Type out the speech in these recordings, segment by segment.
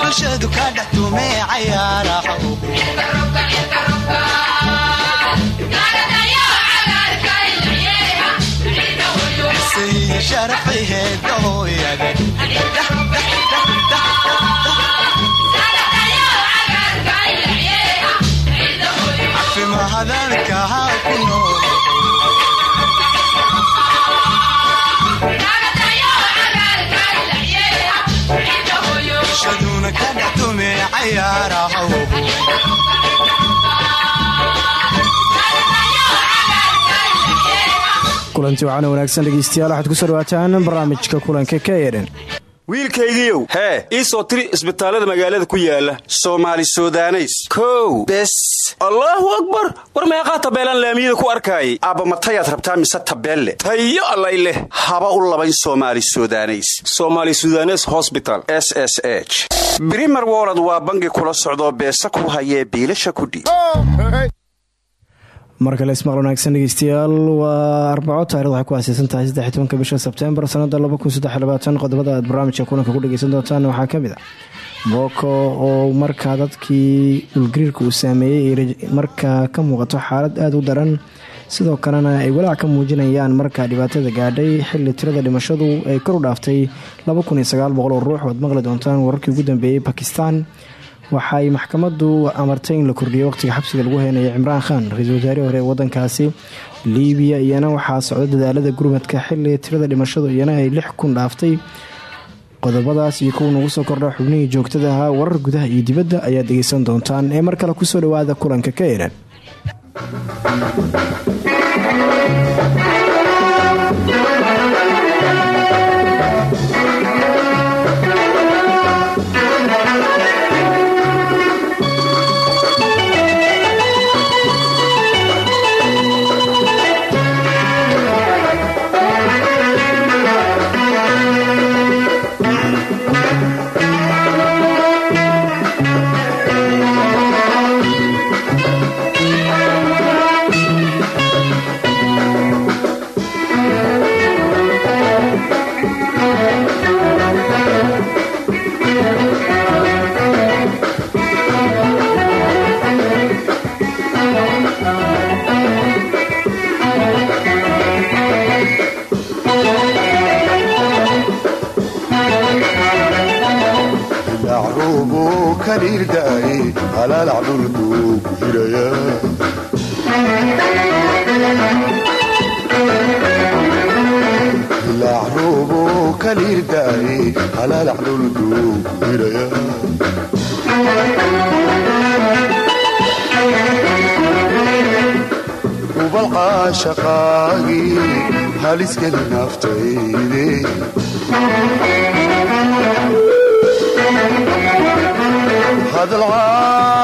bulshadu ka dhex tume cayaaraha bulshaduna ka dhex tume kulanti waxaana wanaagsan dhegeystayaal waxaad ku soo dhawaataan barnaamijka kulanka k eden wiilkaygiiow hee ii soo tiri isbitaallada magaalada ku yaalla soomaali sudaneys. Kow. Bes. Allaahu akbar. War meeqaa tabeelaan laamiyada ku arkaayay? Aabbamatayaad rabtaa mise tabeelle? Tayo allay leh. Haba u labayn soomaali sudaneys. Somaali sudanes hosbital s s h. Brimer wolod waa bangi kula socdoo beesa ku hayee biilasha kudhiib mar kale ismaal wanaagsan dhegeystayaal. Waa arbaco taarikh waxay ku aaseysan tahay saddex tobanka bisha sebteembar sanada qodobada aad barnaamijka kulanka ku dhegeysan doontaan waxaa ka mid a booko oo markaa dadkii dhulgariirka uu saameeyey markaa ka muuqato xaalad aada u daran. Sidoo kalena ay walaac ka muujinayaan markaa dhibaatada gaadhay xili tirada dhimashadu ay kor u dhaaftay. Oo ruux oad maqli doontaan wararkii ugu dambeeyey bakistan waxay maxkamadu amartay in la kordhiyo waqtiga xabsiga lagu heynayo cimraan khan ra'iisul wasaarihii hore ee wadankaasi liibiya iyana waxaa socda dadaalada gurmadka xili tirada dhimashadu iyana ay lix kun dhaaftay. Qodobadaas iyo kuwa nagu soo kordha xubnihii joogtada ahaa warar gudaha iyo dibadda ayaad dhegeysan doontaan. Ee mar kale ku soo dhawaada kulanka ka eran shaqaagii haliskeli naftayde hadalcaafimaad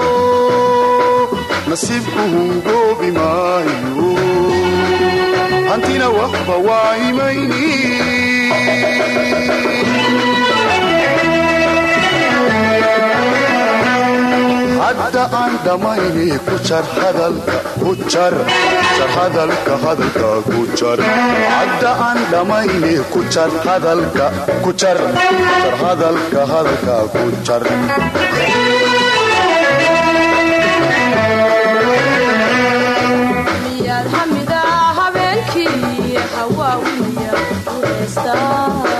nasiibku hungoobi maayo hantina waxba waa imayni hadda aan dhammayni ku jar hadalka ku jar jar hadalka hadalka ku jar hadda aan dhammayni ku jar hadalka ku jar jar hadalka hadalka ku jar the stars.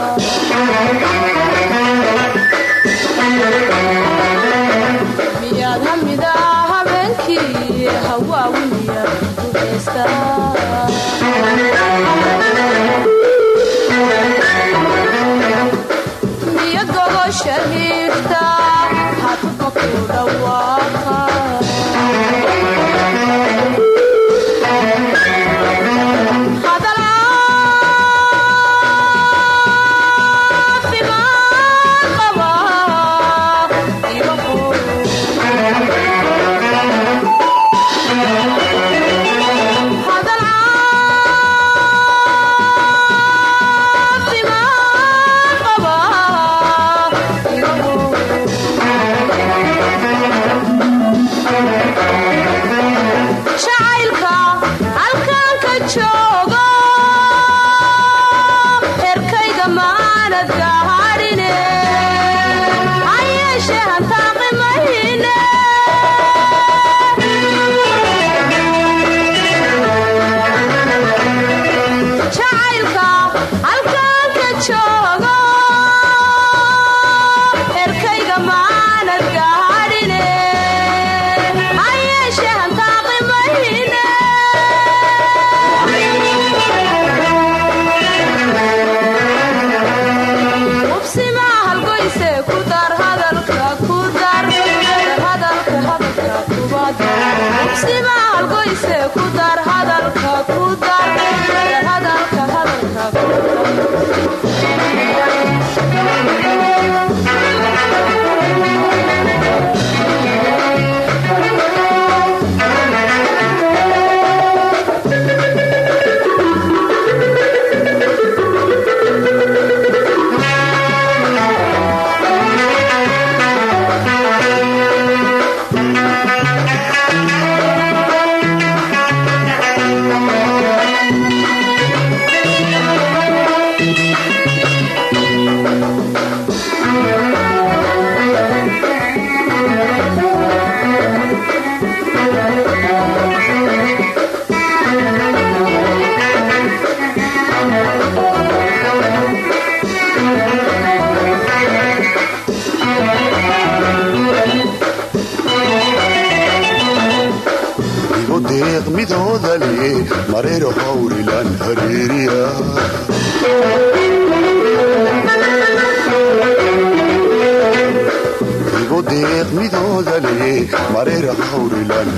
Mareero hawrilan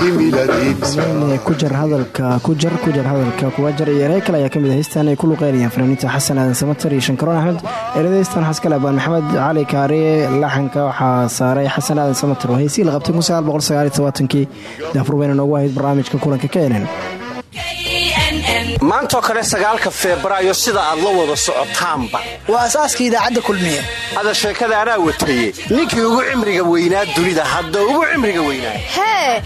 himiladii kujar hadalka kujar kujar hadalka kuwa jar iyo kale ayaa ka mid ah heystan ay ku luqeynayaan fanaaniinta xasan aadan samatar iyo shankaroon axmed erada heystan waxaa iskale abaan maxamed cali kaariye laxanka waxaa saaray xasan aadan samatar oo heysii la qabtay daafur weyna noogu ahayd barnaamijka kulanka kenen maantoo kale sagaalka febraayo sida aad la wada socotaanba. Waa asaaska idaacadda kulmiye. Ada sheekada anaa wataye ninkii ugu cimriga weynaa dunida hadda ugu cimriga weynaa. Hee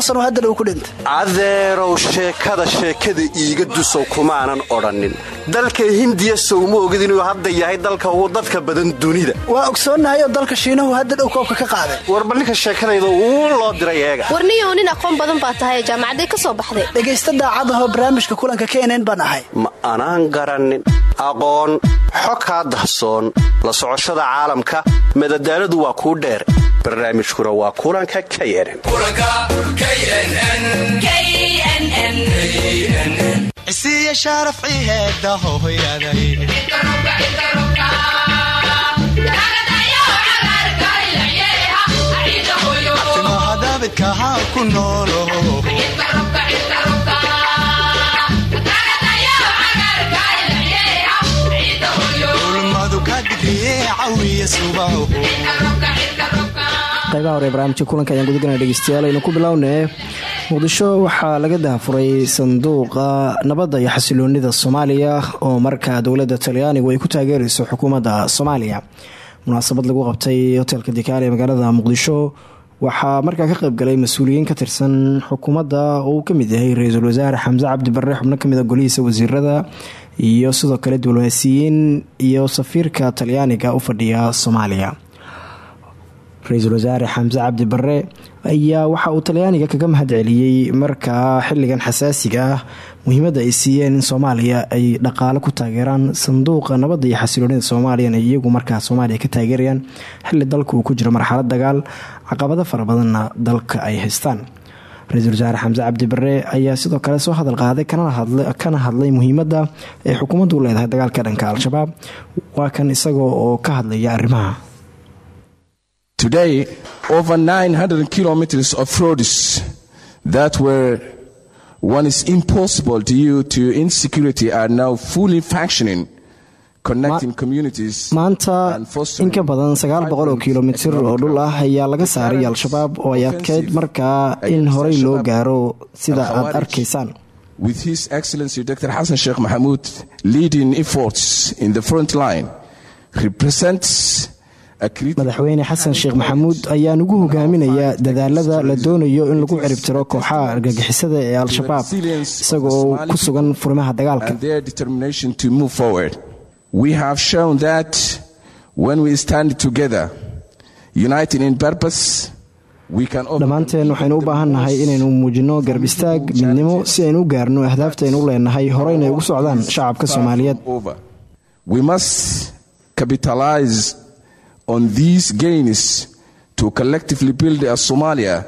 sano haddana uu ku dhintay. Adeerow sheekada sheekada iiga dusow kumaanan odhannin. Dalka hindiya sowma ogid inuu hadda yahay dalka ugu dadka badan dunida. Waa ogsoonnahay oo dalka shiinahu hadda dhow koobka ka qaaday. Warba ninka sheekadayda uu loo diray eega. Warniyow nin aqoon badan baa tahay jaamacaday ka soo baxday. Dhegaysta daacadahoo barnaamijka kulanka kenen baan ahay. Ma anaan garannin aqoon xo kaa dahsoon. La socoshada caalamka madadaaladu waa kuu dheer. Barnaamijkuna waa kulanka knn isiya sharaf ciheeda hohoyaday timaha daabidka haa ku noolo qaybaha hore barnaamijka kulanka ayaan gudagalana dhegeystayaal aynu ku bilownee muqdisho waxaa laga daahfuray sanduuqa nabadda iyo xasiloonida soomaaliya oo markaa dowladda talyaanigu ay ku taageerayso xukuumadda soomaaliya. Munaasabad lagu qabtay hotelka dikaal ee magaalada muqdisho waxaa markaa ka qaybgalay mas'uuliyiin ka tirsan xukuumadda oo uu ka mid yahay ra'iisul wasaare xamse cabdi barre xubno ka mid a golihiisa wasiirada iyo sidoo kale diblomaasiyiin iyo safiirka talyaaniga u fadhiya soomaaliya. Ra'iisul wasaare xamse cabdi barre ayaa waxa uu talyaaniga kaga mahad celiyey markaa xilligan xasaasiga ah muhiimadda ay siiyeen in soomaaliya ay dhaqaale ku taageeraan sanduuqa nabadda iyo xasiloonida soomaaliyana iyagu markaa soomaaliya ka taageerayaan xilli dalka uu ku jiro marxalad dagaal caqabado fara badanna dalka ay haystaan ra'iisul wasaare xamse cabdi barre ayaa sidoo kale soo hadal qaaday kana hadlay muhiimadda ay xukuumaddu leedahay dagaalka dhanka al-shabaab waa kan isagoo oo ka hadlaya arrimaha Today, over 900 kilometers of roads that were once impossible due to insecurity are now fully functioning. Maanta in ka badan sagaal boqol oo kilomitir oo dhul ah ayaa laga saaray al-shabaab oo ay adkeyd markaa in horey loo gaaro sida aad arkaysaan. with his excellency dr. Xasan sheekh maxamuud leading efforts in the front line represents madaxweyne xasan sheekh maxamuud ayaa nugu hogaaminayaa dadaalada la doonayo in lagu ciribtiro kooxaha argagixisada ee al-shabaab isagoo ku sugan furimaha dagaalka we have shown that when we stand together united in purpose dhammaanteen waxaynu u baahan nahay inaynu muujinno garbistaag midnimo si aynu u gaarno ahdaafta aynu u leenahay horeyna ugu socdaan shacabka soomaaliyeed. We must capitalize on these gains to collectively build a somalia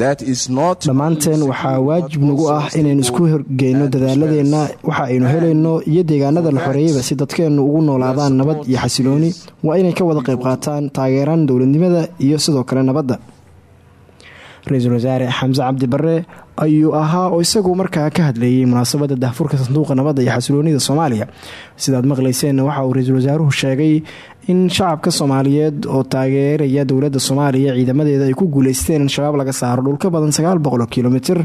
dhammaanteen waxaa waajib nagu ah inaynu isku horgeyno dadaaladeenna waxa aynu helayno iyo deegaanada la xoreeyaba si dadkeennu ugu noolaadaan nabad iyo xasilooni. waa inay ka wada qayb qaataan taageeraan dowladnimada iyo sidoo kale nabadda ra'iisul wasaare xamse cabdi barre ayuu ahaa oo isagu markaa ka hadleeyey munaasabadda dahfurka sanduuqa nabadda iyo xasiloonida soomaaliya. Sidaad maqlayseenna waxa uu ra'iisul wasaaruhu sheegay in shacabka soomaaliyeed oo taageeraya dowladda soomaaliya ciidamadeeda ay ku guuleysteen in shabaab laga saaro dhulka badan sagaal boqol kilomitir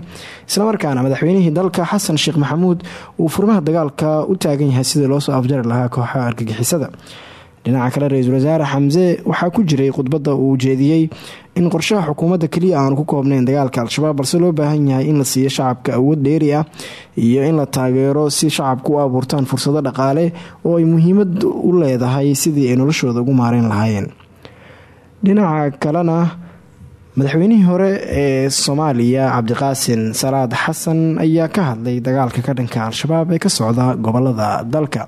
islamarkaana madaxweynihii dalka xasan sheekh maxamuud uu furmaha dagaalka u taagan yahay sidii loosoo afjari lahaa kooxa argagixisada. Dhinaca kale ra'iisul wasaare xamse waxaa ku jiray khudbadda uu jeediyey in qorshaha xukuumadda keliya aanu ku koobnayn dagaalka al-shabaab balse loo baahan yahay in la siiyo shacabka awood dheeri ah iyo in la taageero si shacabku u abuurtaan fursado dhaqaale oo ay muhiimad u leedahay sidii ay noloshooda ugu maareyn lahaayeen. Dhinaca kalena madaxweynihii hore ee soomaaliya cabdiqaasin salaad xasan ayaa ka hadlay dagaalka ka dhanka al-shabaab ee ka socda gobollada dalka.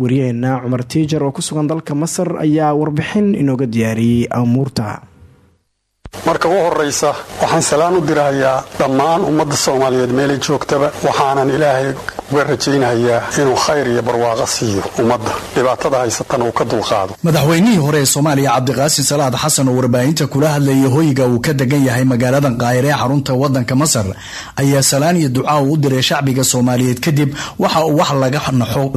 Wariyaheena cumar tiijar oo ku sugan dalka masar ayaa warbixin inooga diyaariyey amuurta marka u horraysa waxaan salaan u dirahayaa dhammaan ummadda soomaaliyeed meelay joogtaba waxaanan ilaahay uga rajaynayaa inuu khayr iyo barwaaqo siiyo ummadda. Dhibaatada haysatana uu ka dulqaado. Madaxweynihii hore ee soomaaliya cabdiqaasin salaad xasan oo warbaahinta kula hadlayay hoyga uu ka degan yahay magaalada qaahire ee xarunta wadanka masar ayaa salaan iyo ducaa u u diray shacbiga soomaaliyeed kadib waxa uu wax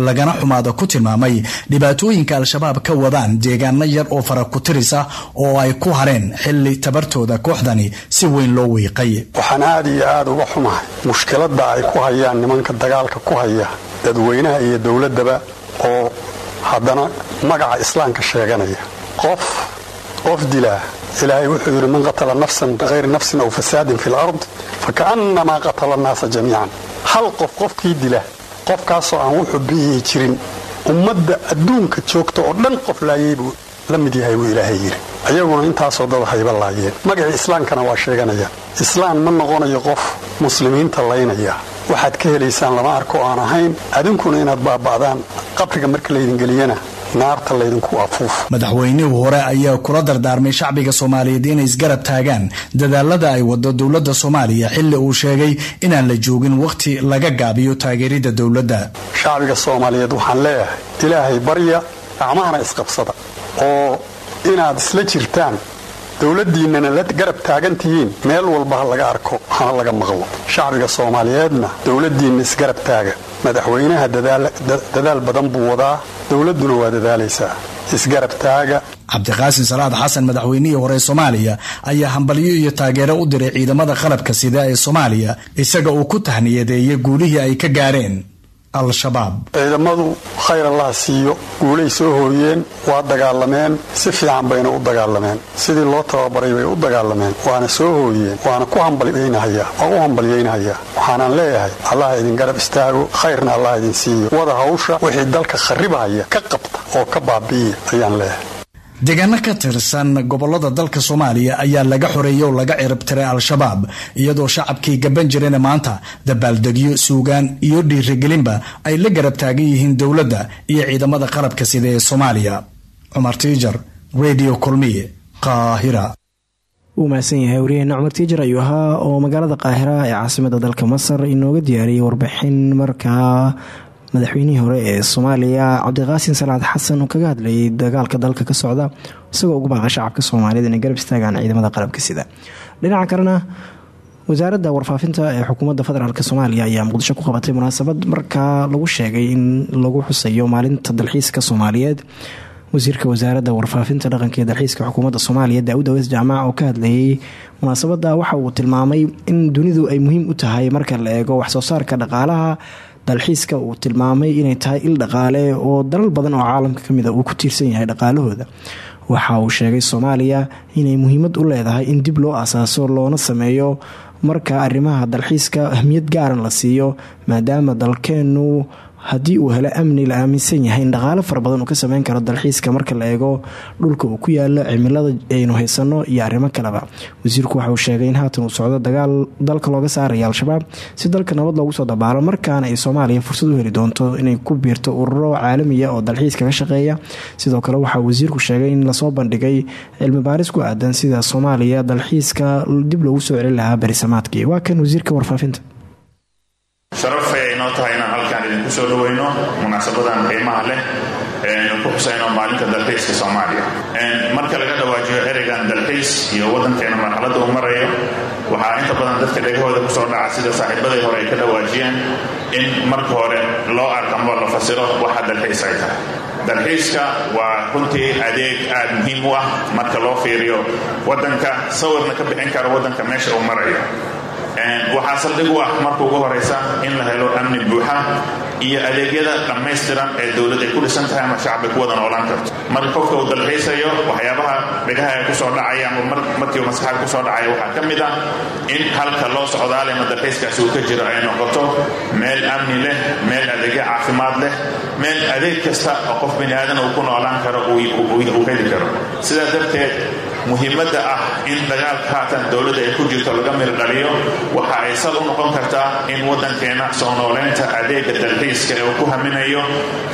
lagana xumaada ku tilmaamay dhibaatooyinka al-shabaab ka wadaan deegaano yar oo fara ku tiris ah oo ay ku hareen xilli tabartooda kooxdani si weyn loo wiiqay. Waxaan aad iyo aad uga xumahay mushkiladda ay ku hayaan nimanka dagaalka ku haya dadweynaha iyo dowladdaba oo haddana magaca islaamka sheeganaya. Qof qof dilaa ilaahay wuxuu yidhi man qatala nafsan bikayri nafsin aw fasaadin fi lard faka'nnamaa qatala annaasa jamiican. Hal qof qofkii dila qofkaasoo aan wuxuu biyihii jirin ummadda adduunka joogta oo dhan qof laayay buu la mid yahay buu ilaahay yidhi. Ayaguna intaasoo dad hayba laayeen. Magacii islaamkana waa sheeganaya. Islaam ma noqonayo qof muslimiinta laynaya. Waxaad ka helaysaan lama arko aan ahayn. Adinkuna inaad baaba'daan. Qabriga marka laydin geliyana naarta laydinku afuufo madaxweynihii hore ayaa kula dardaarmay shacbiga soomaaliyeed inay isgarab taagaan. Dadaalada ay wado dowladda soomaaliya xilli uu sheegay inaan la joogin wakhti laga gaabiyo taageerida dowladda. Shacbiga soomaaliyeed waxaan leeyahay ilaahay barya gacmahana isqabsada oo inaad isla jirtaan dowladdiinnana la garab taagan tihiin meel walba ha laga arko hana laga maqlo. Shacbiga soomaaliyeedna dowladdiinna isgarab taaga. Madaxweynaha dadaal badan buu wadaa. Dowladduna waa dadaalaysaa. Isgarab taaga. Cabdiqaasin salaad xasan madaxweynihii hore ee soomaaliya ayaa hambalyo iyo taageero u diray ciidamada qalabka sida ee soomaaliya isaga uu ku tahniyadeeyay guulihii ay ka gaareen ciidamadu khayr allah siiyo guulay soo hooyeen waa dagaalameen. Si fiican bayna u dagaalameen. Sidii loo tababaray bay u dagaalameen. Waana soo hooyeen waana ku hambalyaynahayaa waa u hambalyaynahayaa waxaanaan leeyahay allah idin garab istaago khayrna allah idin siiyo. Wada hawsha wixii dalka kharribahaya ka qabta oo ka baabi'iya ayaan leeyahay deegaano ka tirsan gobollada dalka soomaaliya ayaa laga xoreeyey laga ciribtiray al-shabaab iyadoo shacabkii gaban jirana maanta dabaaldegyo suugaan iyo dhiirigelinba ay la garab taagan yihiin dowladda iyo ciidamada qalabka sida ee soomaaliya. Cumar tiijar radio kulmiye qaahira. Wuu mahadsan yahay waryaheena cumar tiijar ayuu ahaa oo magaalada qaahira ee caasimada dalka masar inooga diyaariyay warbixin markaa madaxweynihii hore ee soomaaliya cabdiqaasin salaad xasan oo kaga hadlayay dagaalka dalka ka socda isagoo ugu baaqa shacabka soomaaliyeed inay garab istaagaan ciidamada qalabka sida. Dhinaca kalena wasaaradda warfaafinta ee xukuumadda federaalk soomaaliya ayaa muqdisho ku qabatay munaasabad markaa lagu sheegay in lagu xusayo maalinta dalxiiska soomaaliyeed. Wasiirka wasaaradda warfaafinta dhaqanka iyo dalxiiska xukuumadda soomaaliya daawud aweys jaamac oo ka hadlayay munaasabadda waxa uu tilmaamay in dunidu ay muhiim u tahay marka la eego waxsoo saarka dhaqaalaha dalxiiska uu tilmaamay inay tahay il dhaqaale oo dalal badan oo caalamka ka mid a uu ku tiirsan yahay dhaqaalahooda. Waxa uu sheegay soomaaliya inay muhiimad u leedahay in dib loo asaaso loona sameeyo marka arrimaha dalxiiska ahmiyad gaaran la siiyo maadaama dalkeennu haddii uu helo amni la aaminsan yahay in dhaqaalo fara badan uu ka sameyn karo dalxiiska marka la eego dhulka uu ku yaalo cimilada aynu haysano iyo arrimo kaleba. Wasiirku waxa uu sheegay in haatan uu socdo dagaal dalka looga saaraya al-shabaab si dalka nabad loogu soo dabaalo. Markaana ay soomaaliya fursad u heli doonto inay ku biirto ururo caalamiya oo dalxiiska ka shaqeeya sidoo kale waxaa wasiirku sheegay in la soo bandhigay cilmi baaris ku aadan sida soomaaliya dalxiiska dib loogu soo celin lahaa berisamaadkii. Waa kan wasiirka warfaafinta halkaan idinku soo dhaweyno munaasabadan qiimaha leh ku xusayno maalinta dalxiiska soomaaliya marka laga dhawaajiyo ereygan dalxiis iyo waddankeena marxaladda uu marayo waxaa inta badan dadka dhegahooda ku soo dhaca sida saaxiibaday hore ay ka dhawaajiyeen in marka hore loo arqamo la fasiro waxa dalxiis ay tahay dalxiiska waa runtii adeeg aad muhiim u ah marka loo fiiriyo waddanka sawirna ka bixin kara waddanka meesha uu marayo waxaa saldhig ah marka ugu horaysa in la helo amni buuxa iyo adeegyada dhammaystiran ee dowlad ay ku dhisan tahay ama shacbi ku wada noolaan karto. Marka qofka uu dalxiisayo waxyaabaha dhegaha ay ku soo dhacaya ama markiiba maskaxda ku soo dhacaya waxaa ka mid ah in halka loo socdaale ama dalxiiskaasi uu ka jiro ay noqoto meel amni leh meel adeegyo caafimaad leh meel adeeg kasta oo qof bini aadan uu ku noolaan karo uu heli karo. Sidaa darteed muhiimadda ah in dagaalka haatan dowladda ay ku jirto laga mir dhaliyo. Waxa ay sal u noqon kartaa in waddankeena soo nooleynta adeega dalxiiska ee uu ku haminayo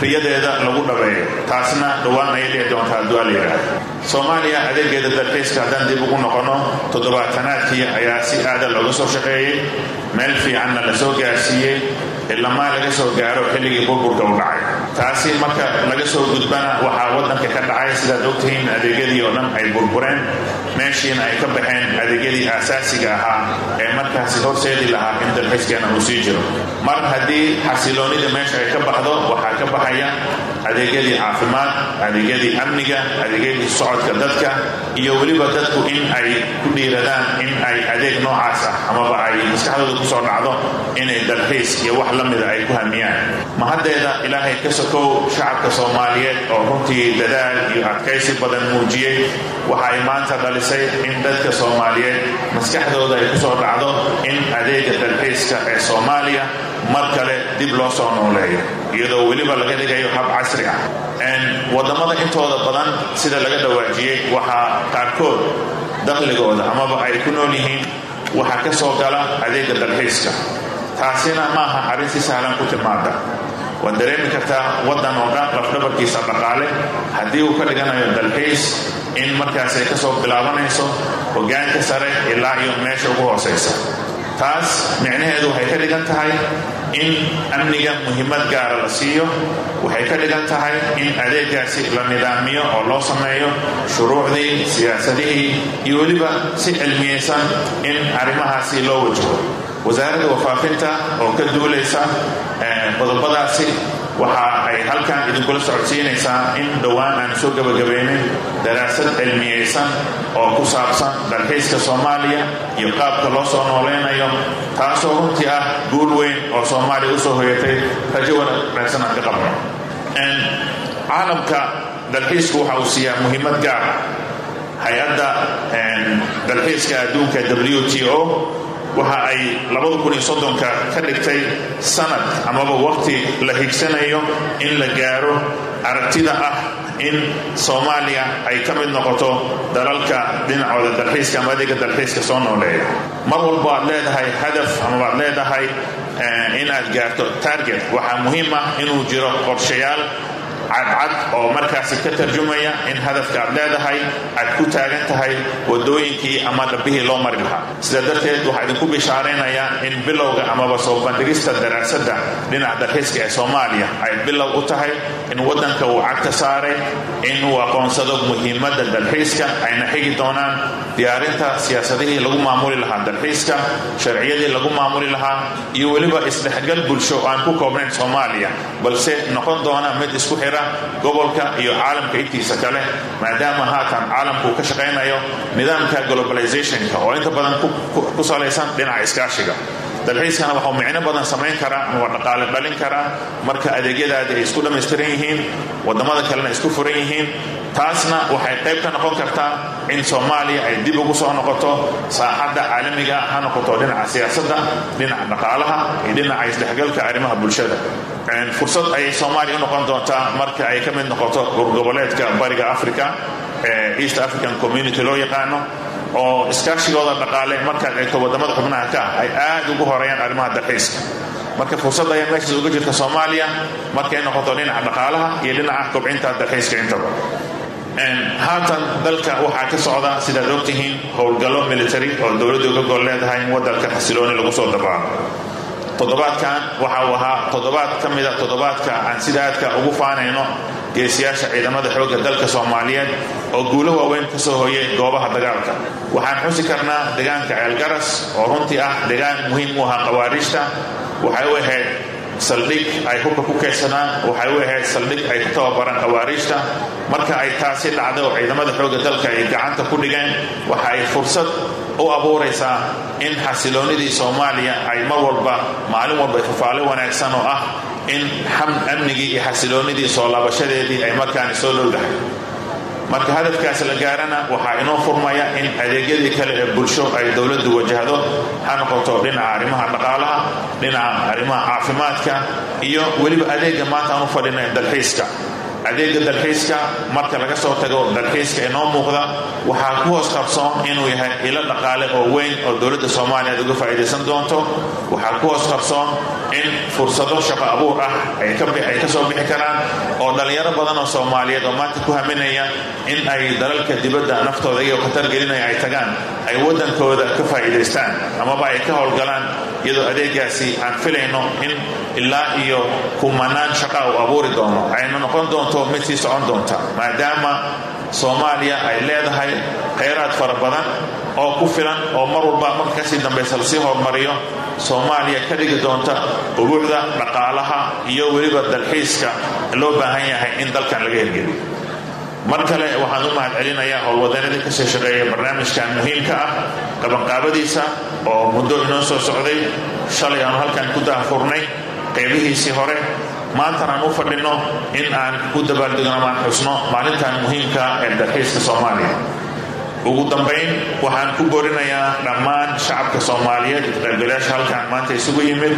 riyadeeda lagu dhabeeyo taasna dhowaan ayay dhici doontaa yidhaahda soomaaliya adeegeeda dalxiiska haddaan dib ugu noqono toddobaatanaadkii ayaa si aada looga soo shaqeeyey meel fiicanna la soo gaarsiiyey ilamaa laga soo gaaro xilligii burburka u dhacay. Taasi marka laga soo gudbana waxaa waddanka ka dhacay sidaad ogtihiin adeegyadii oo dhan ay burbureen. Meeshiina ay ka baxeen adeegyadii aasaasiga ahaa ee markaasi horseedi lahaa in dalxiiskeena uu sii jiro. Mar haddii xasiloonida meesha ay ka baxdo waxaa ka baxaya adeegyadii caafimaad adeegyadii amniga adeegyadii socodka dadka iyo weliba dadku in ay ku dhiiradaan in ay adeeg noocaas ah amaba ay maskaxdooda ku soo dhacdo inay dalxiis iyo wax la mida ay ku hamiyaan. Mahaddeeda ilaahay ka sokow shacabka soomaaliyeed oo runtii dadaal iyo adkaysi badan muujiyey waxa ay maanta dhalisay in dadka soomaaliyeed maskaxdooda ay ku soo dhacdo in adeega dalxiiska ee soomaaliya mar kale dib loo soo nooleeyo iyadoo weliba laga dhigayo hab casri ah. Wadamada intooda badan sida laga dhawaajiyey waxaa qaarkood dakhligooda amaba ay ku nool yihiin waxaa ka soo gala adeega dalxiiska. Taasina maaha arrin si sahlan ku timaada waad dareemi kartaa waddan oo dhan lafdhabarkiisa dhaqaale. Haddii uu ka dhiganayo dalxiis in markaas ay ka soo bilaabanayso hogaanka sare ilaa iyo meesha ugu hoosaysa taas micnaheedu waxay ka dhigan tahay in amniga muhiimad gaara la siiyo. Waxay ka dhigan tahay in adeegaasi la nidaamiyo oo loo sameeyo shuruucdii siyaasadihii iyo weliba si cilmiyeysan in arrimahaasi loo wajaho. Wasaaradda wafaafinta oo ka duulaysa qodobadaasi waxa ay halkan idinkula socodsiinaysaa in dhowaan aan soo gabagabaynin daraasad cilmiyeysan oo ku saabsan dalxiiska soomaaliya iyo qaabka loo soo nooleynayo taasoo runtii ah guul weyn oo soomaaliya u soo hoyatay. Rajo wanaagsan aan ka qabno. Caalamka dalxiisku waxa uu siiyaa muhiimad gaar. Ah hay'adda dalxiiska adduunka w t o waxa ay ka ka dhigtay sanad amaba waqti la higsanayo in la gaaro aragtida ah in soomaaliya ay ka mid noqoto dalalka dhinacooda dalxiiska ama adeega dalxiiska soo nooleeya. Mar walbo aad leedahay hadaf amaba aad leedahay inaad gaarto target. Waxaa muhiim ah inuu jiro qorshayaal cadcad oo markaasi ka tarjumaya in hadafka aad leedahay aad ku taagan tahay wadooyinkii ama dhabbihii loo mari lahaa. Sida darteed waxaa idinku bishaaraynayaa in bilowga amaba soo bandhigista daraasadda dhinaca dalxiiska ee soomaaliya ay bilow u tahay in waddanka uu cagta saaray inuu aqoonsado muhiimadda dalxiiska ayna xigi doonaan diyaarinta siyaasadihii lagu maamuli lahaa dalxiiska sharciyadii lagu maamuli lahaa iyo weliba isdhexgal bulsho oo aan ku koobnayn soomaaliya balse noqon doona mid isku xira gobolka iyo caalamka intiisa kale maadaama haatan caalamku ka shaqaynayo nidaamka globalizationka oo inta badan ku salaysan dhinaca iskaashiga. Dalxiiskana waxau micno badan samayn karaa ama dhaqaale dhalin karaa marka adeegyadaadi ay isku dhammaystiran yihiin waddamada kalena isku furan yihiin taasna waxay qayb ka noqon kartaa in soomaaliya ay dib ugu soo noqoto saaxadda caalamiga ha noqoto dhinaca siyaasadda dhinaca dhaqaalaha iyo dhinaca isdhexgalka arrimaha bulshada fursad ayay soomaaliya u noqon doontaa marka ay ka mid noqoto urgoboleedka bariga africa ee east african community loo yaqaano oo iskaashigooda dhaqaale markaad eegto waddamada xubnaha ka ah ay aad ugu horeeyaan arrimaha dalxiiska. Marka fursad ayaa meeshaas uga jirta soomaaliya markay noqoto dhinaca dhaqaalaha iyo dhinaca kobcinta dalxiiska intaba. Haatan dalka waxaa ka socda sidaad ogtihiin howlgallo military oo dowladdu uga gol leedahay in waddanka xasilooni lagu soo dabaalo toddobaadkan waxa uu ahaa toddobaad ka mida toddobaadka aan sida aadka ugu faanayno geesiyaasha ciidamada xoogga dalka soomaaliyeed oo guulo waaweyn ka soo hoyay goobaha dagaalka. Waxaan xusi karnaa deegaanka ceelgaras oo runtii ah deegaan muhiim u ahaa qawaariijta waxay u ahayd saldhig ay hubka ku kaydsadaan waxay u ahayd saldhig ay ku tababaraan qawaariijta marka ay taasi dhacday oo ciidamada xoogga dalka ay gacanta ku dhigeen waxa ay fursad u abuuraysaa in xasiloonidii soomaaliya ay mar walba maalin walba fafaale wanaagsan oo ah in amnigii iyo xasiloonidii soo laabashadeedii ay markaani soo dhowdahay marka hadafkaas la gaarana waxaa inoo furmaya in adeegyadii kale ee bulsho ay dowladdu wajahdo ha noqoto dhinaca arrimaha dhaqaalaha dhinaca arrimaha caafimaadka iyo weliba adeega maanta aan u fadhinay dalxiiska adeega dalxiiska marka laga soo tago dalxiiska inoo muuqda waxaa ku hoos qarsoon inuu yahay ilo dhaqaale oo weyn oo dowladda soomaaliya aad uga faa'iidaysan doonto. Waxaa ku hoos qarsoon in fursado shaqo abuur ah ay ka soo bixi karaan oo dhallinyaro badan oo soomaaliyeed oo maanta ku haminaya in ay dalalka dibadda naftooda iyagoo khatar gelinaya ay tagaan ay waddankooda ka faa'iidaystaan amaba ay ka howlgalaan. Iyadoo adeegaasi aan filayno in ilaa iyo kumanaan shaqa uu abuuri doono ayna noqon doonto sii socon doonta. Maadaama soomaaliya ay leedahay khayraad fara badan oo ku filan oo mar walba marka ka sii la sii horumariyo soomaaliya ka dhigi doonta ubuucda dhaqaalaha iyo weliba dalxiiska loo baahan yahay in dalkan laga hirgeliyo. Mar kale waxaan u mahad celinayaa howlwadeennadii ka soo shaqeeya barnaamijkan muhiimka ah qabanqaabadiisa oo muddo inoo soo socday shalay aanu halkan ku daahfurnay qaybihiisii hore maantan aan u fadhinno in aan ku dabaaldegno amaan xusno maalintan muhiimka ee dalxiiska soomaaliya ugu dambayn waxaan ku boorinayaa dhammaan shacabka soomaaliyeed qaybgalayaasha halkan. Maanta isugu yimid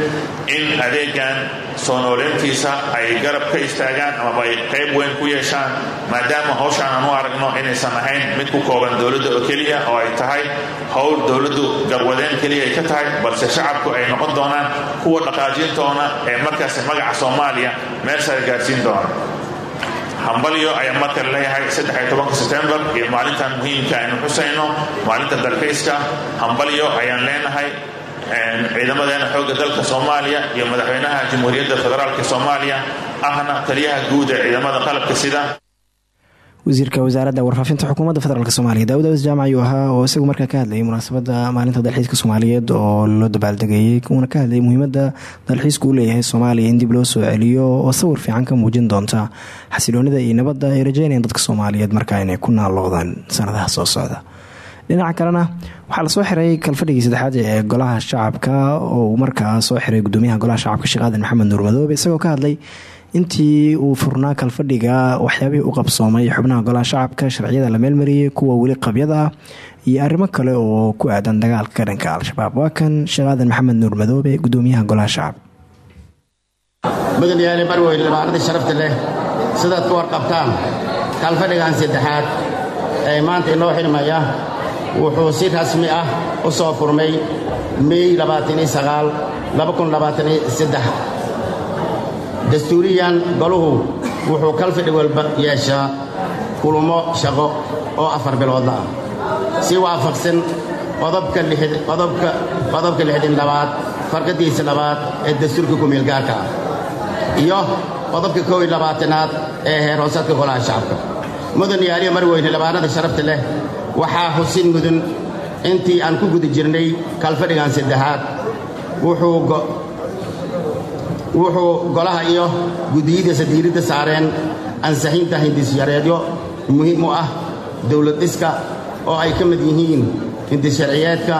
in adeegan soo nooleyntiisa ay garab ka istaagaan amaba ay qayb weyn ku yeeshaan maadaama hawshaan aan u aragno inaysan ahayn mid ku kooban dowladda oo keliya oo ay tahay howl dowladdu garwadeen keliya ay ka tahay balse shacabku ay noqon doonaan kuwa dhaqaajintoona ee markaasi magaca soomaaliya meelsha gaarsiin doona hambalyo ayaan markale leeyahay setembar iyo maalintan muhiimka aynu xusayno maalinta dalxiiska. Hambalyo ayaan leenahay ciidamadeena xoogga dalka soomaaliya iyo madaxweynaha jamhuuriyadda federaalk soomaaliya ahna taliyaha guud ee ciidamada qalabka sida wasiirka wasaaradda warfaafinta xukuumadda federaalk soomaaliya. Daawud awas jaamac ayuu ahaa oo isagu markaa ka hadlayay munaasabadda maalinta dalxiiska soomaaliyeed oo loo dabaaldegayay uuna ka hadlayay muhiimadda dalxiisku u leeyahay soomaaliya in dib loo soo celiyo oo sawir fiican ka muujin doonta xasiloonida iyo nabadda ay rajeynayaan dadka soomaaliyeed markaa inay ku naaloodaan sanadaha soo socda. Dhinaca kalena waxaa la soo xiray kalfadhigii saddexaad ee golaha shacabka oo uu markaa soo xiray gudoomiyaha golaha shacabka sheekh maxamed nuur madoobe isagoo ka hadlay intii uu furnaa kalfadhiga waxyaabihii u qabsoomay xubnaha golaha shacabka sharciyada la meelmariyey kuwa weli qabyada iyo arrimo kale oo ku aadan dagaalka ka dhanka al-shabaab. Waa kan sheekh aadan maxamed nuur madoobe gudoomiyaha golaha shacab. Mudan yaali marweyn libaanada sharafta leh. Sidaad ka warqabtaan kalfadhigan saddexaad ee maanta inoo xilmaya wuxuu si rasmi ah u soo furmay mey dastuuriyan goluhu wuxuu kalfadhi walba yeeshaa kulummo shaqo oo afar biloodla ah. Si waafaqsan qodobka lixdin labaad farqadiisa labaad ee dastuurka kumeelgaarka ah. Iyo qodobka kow iyo labaatanaad ee heer hoosaadka golaha shacabka. Mudan yaaliya marweyne labaanada sharafta leh waxaa xusin mudan intii aan ku guda jirnay kalfadhigan saddexaad wuxuu golaha iyo gudiyadiisa diiradda saareen ansaxiinta hindisyareedyo muhiim u ah dowlad dhiska oo ay ka mid yihiin hindisharciyeedka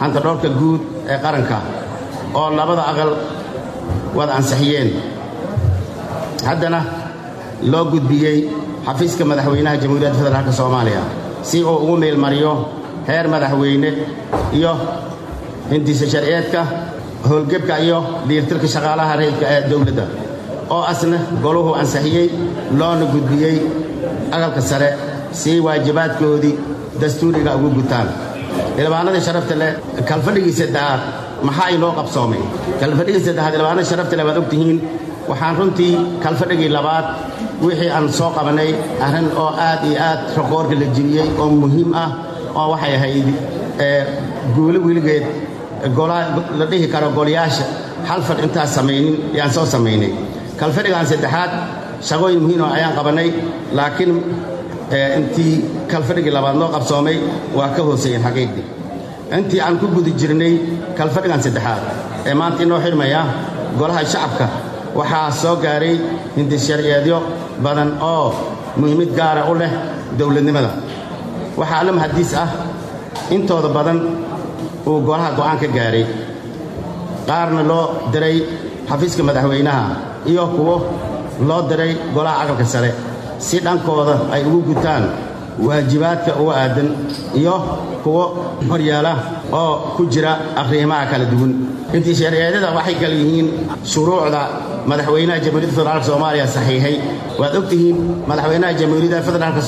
hantadhoorka guud ee qaranka oo labada aqal wada ansixiyeen haddana loo gudbiyey xafiiska madaxweynaha jamhuuriyadda federaalk soomaaliya si uu ugu meelmariyo heer madaxweyne iyo hindisa sharciyeedka howlgebka iyo dhiirtirka shaqaalaha rayidka ee dowladda oo asna goluhu ansixiyey loona gudbiyey aqalka sare si waajibaadkoodii dastuuriga ugu gutaan. Xildhibaanadii sharafta leh kalfadhigii saddexaad maxaa inoo qabsoomay? Kalfadhigii saddexaad xildhibaanada sharafta leh waad ogtihiin waxaan runtii kalfadhigii labaad wixii aan soo qabanay arrin oo aad iyo aad raqoorka la jibiyey oo muhiim ah oo waxay ahayd guulo weligeed la dhihi karo golayaasha hal fadh intaas samaynin yaan soo samaynay. Kalfadhigaan saddexaad shaqooyin muhiim oo ayaan qabannay laakiin intii kalfadhigii labaad noo qabsoomay waa ka hooseeyeen xaqiiqdii intii aan ku guda jirnay kalfadhigan saddexaad. Ee maanta inoo xidhmaya golaha shacabka waxaa soo gaaray hindisharciyeedyo badan oo muhiimad gaara u leh dowladnimada. Waxaa alla mahadiis ah intooda badan uu golaha go'aan ka gaaray. Qaarna loo diray xafiiska madaxweynaha iyo kuwo loo diray golaha aqalka sare. Si dhankooda ay ugu gutaan waajibaadka uga aadan iyo kuwo horyaala oo ku jira akhriimaha kala duwan. Intii sharciyeedyada waxay kala yihiin shuruucda madaxweynaha jamhuuriyadda federaalk soomaaliya saxiixay. Waad ogtihiin madaxweynaha jamhuuriyadda federaalk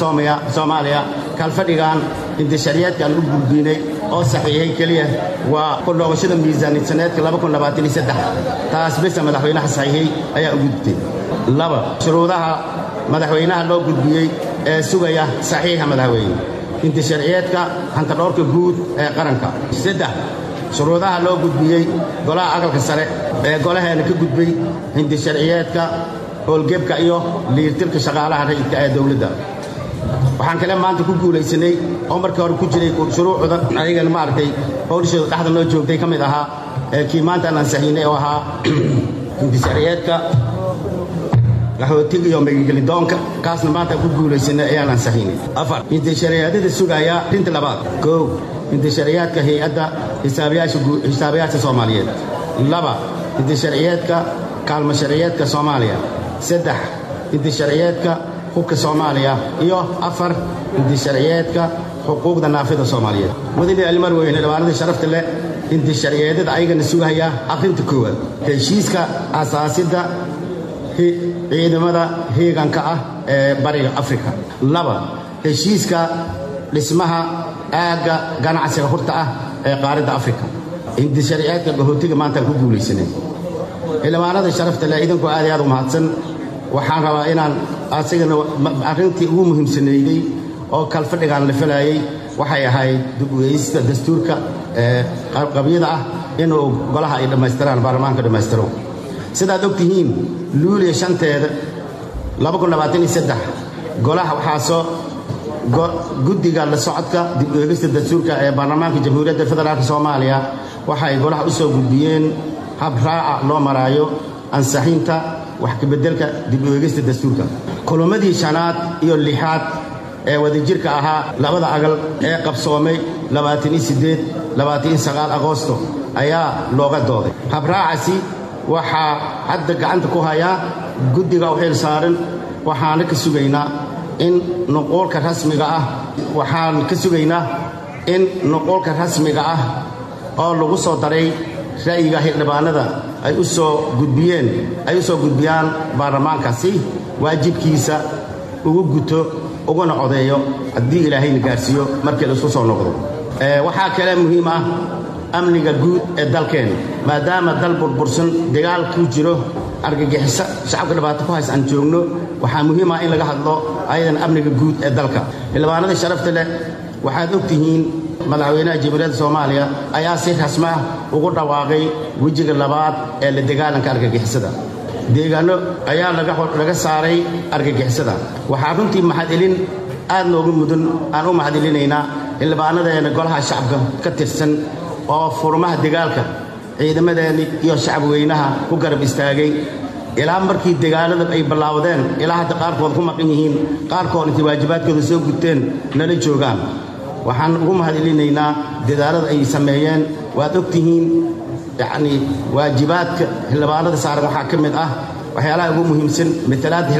soomaaliya kalfadhigan intii sharciyeedkan u gudbiinay oo saxiixay keliya waa ku noqoshada miisaanid sanneedka taas bisa madaxweynaha saxiixay ayaa u gudbtay. Laba shuruudaha madaxweynaha loo gudbiyey ee sugaya saxiixa madaxweyne. Inti sharciyeedka hantadhoorka guud ee qaranka. Saddex shuruudaha loo gudbiyey golaha aqalka sare ee golaheena ka gudbay hindi sharciyeedka howlgebka iyo liirtirka shaqaalaha rayidka ee dowladda waxaan kale maanta ku guulaysanay oo markii hore ku jiray shuruucda ayagana maaragtay howlshooda dhexda noo joogtay ka mid ahaa kii maanta aan ansaxiinay oo ahaa hindi sharciyeedka qaxootiga iyo magangelidoonka kaasna maanta ku guulaysanay ayaan ansaxiinay afar intishariyaadada sugaya rinta labaad. Koow intishariyaadka hay'adda xisaabiyaasha soomaaliyeed. Laba intishariyeedka kaalmo sharciyeedka soomaaliya. Saddex intishariyeedka hubka soomaaliya iyo afar intishariyeedka xuquuqda naafida soomaaliyeed. Mudane alimar weyne dhawaanada sharafta leh intishariyeedada ayagana sugaya aqrinta koowaad. Heshiiska asaasidda ciidamada hiiganka ah ee bariga afrika. Laba heshiiska dhismaha aagga ganacsiga hurta ah ee qaaradda afrika. Indishariceedka gahootiga maantaan ku guulaysanay xildhibaanada sharafta leh idinku aad iyo aad u mahadsan. Waxaan rabaa inaan asigana arrintii ugu muhiimsanayday oo kalfadhigaan la filaayey waxay ahayd dugeysta dastuurka qabyada ah inuu golaha ay dhammaystiraan baarlamaanka dhammaystiro. Sidaad og tihiin luuliya shanteeda golaha waxaa soo guddiga la socodka dib eegista dastuurka ee baarlamaanka jamhuuriyadda federaalk soomaaliya waxay golaha u soo gudbiyeen hab raaca loo maraayo ansaxiinta wax kabeddelka dib u eegista dastuurka. Kulummadii shanaad iyo lixaad ee wadajirka ahaa labada agal ee qabsoomay agoosto ayaa looga dooday. Habraacasi waxaa hadda gacanta ku hayaa guddiga u xil saaran. Waxaana ka sugaynaa in nuquulka rasmiga ah waxaan ka sugaynaa in nuquulka rasmiga ah oo lagu soo daray ra'yiga xildhibaanada ay u soo gudbiyeen ay u soo gudbiyaan baarlamaanka si waajibkiisa ugu guto uguna codeeyo haddii ilaahayna gaarsiiyo markii la isku soo noqdo. Waxaa kale muhiim ah amniga guud ee dalkeen maadaama dal burbursan dagaal ku jiro argagixiso shacabka dhibaato ku hays aan joogno waxaa muhiim ah in laga hadlo ayadan amniga guud ee dalka. Xildhibaanada sharafta leh waxaad og tihiin madaxweynaha jamhuuriyadda soomaaliya ayaa si rasmi ah ugu dhawaaqay wejiga labaad ee la dagaalanka argagixisada. Deegaanno ayaa laga saaray argagixisada. Waxaa runtii maxadcelin aad noogu mudan aan u maxadcelinaynaa xildhibaanadeena golaha shacabka ka tirsan oo furmaha dagaalka ciidamadeenni iyo shacab weynaha ku garab istaagay. Ilaa markii dagaalada ay ballaawdeen ilaa hadda qaarkood ku maqan yihiin qaarkood intay waajibaadkooda soo guteen nala joogaan waxaan ugu mahadcelinaynaa dadaalada ay sameeyeen. Waad og tihiin yacnii waajibaadka xildhibaanada saaran waxaa ka mid ah waxyaalaha ugu muhiimsan matalaadda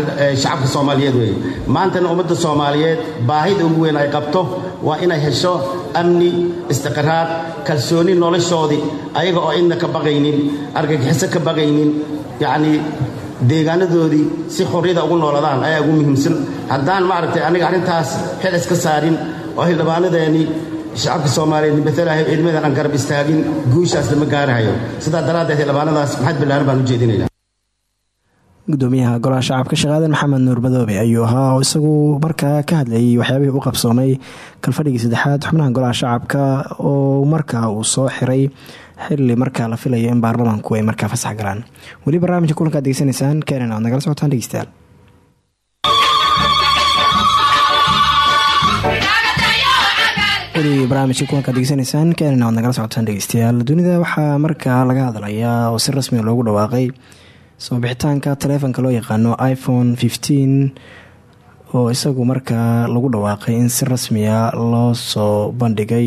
shacabka soomaaliyeed weeye. Maantana ummadda soomaaliyeed baahida ugu weyn ay qabto waa inay hesho amni istiqraar kalsooni noloshoodii ayaga oo cidna ka baqaynin argagixiso ka baqaynin yacnii deegaanadoodii si xorriyada ugu nooladaan ayaa ugu muhiimsan. Haddaan maaragtay aniga arrintaas xil iska saarin oo xildhibaanadeennii shacabka soomaaliyeed matalahay ciidamadan aan garab istaagin guushaas lama gaarahayo sidaa daraaddeed xildhibaanadaas maxad ballaaran baan u jeedinaynaa gudoomiyaha golaha shacabka shaqaadan maxamed nuur madoobe ayuu ahaa oo isagu markaa ka hadlayay waxyaabihii u qabsoomay kalfadhigii saddexaad xubnaha golaha shacabka oo markaa uu soo xiray xili markaa la filayo in baarlamaanku ay markaa fasax galaan. Weli barnaamijka kulankaad degeysanaysaan keenan aad nagala socotaan dhegeystayaal weli barnaamijka kulankaad degeysanaysaan keenan aad nagala socotaan dhegeystayaal dunida. Waxaa markaa laga hadlayaa oo si rasmiga ah loogu dhawaaqay soo bixitaanka taleefonka loo yaqaano iphone fifteen oo isagu markaa lagu dhawaaqay in si rasmiya ah loo soo bandhigay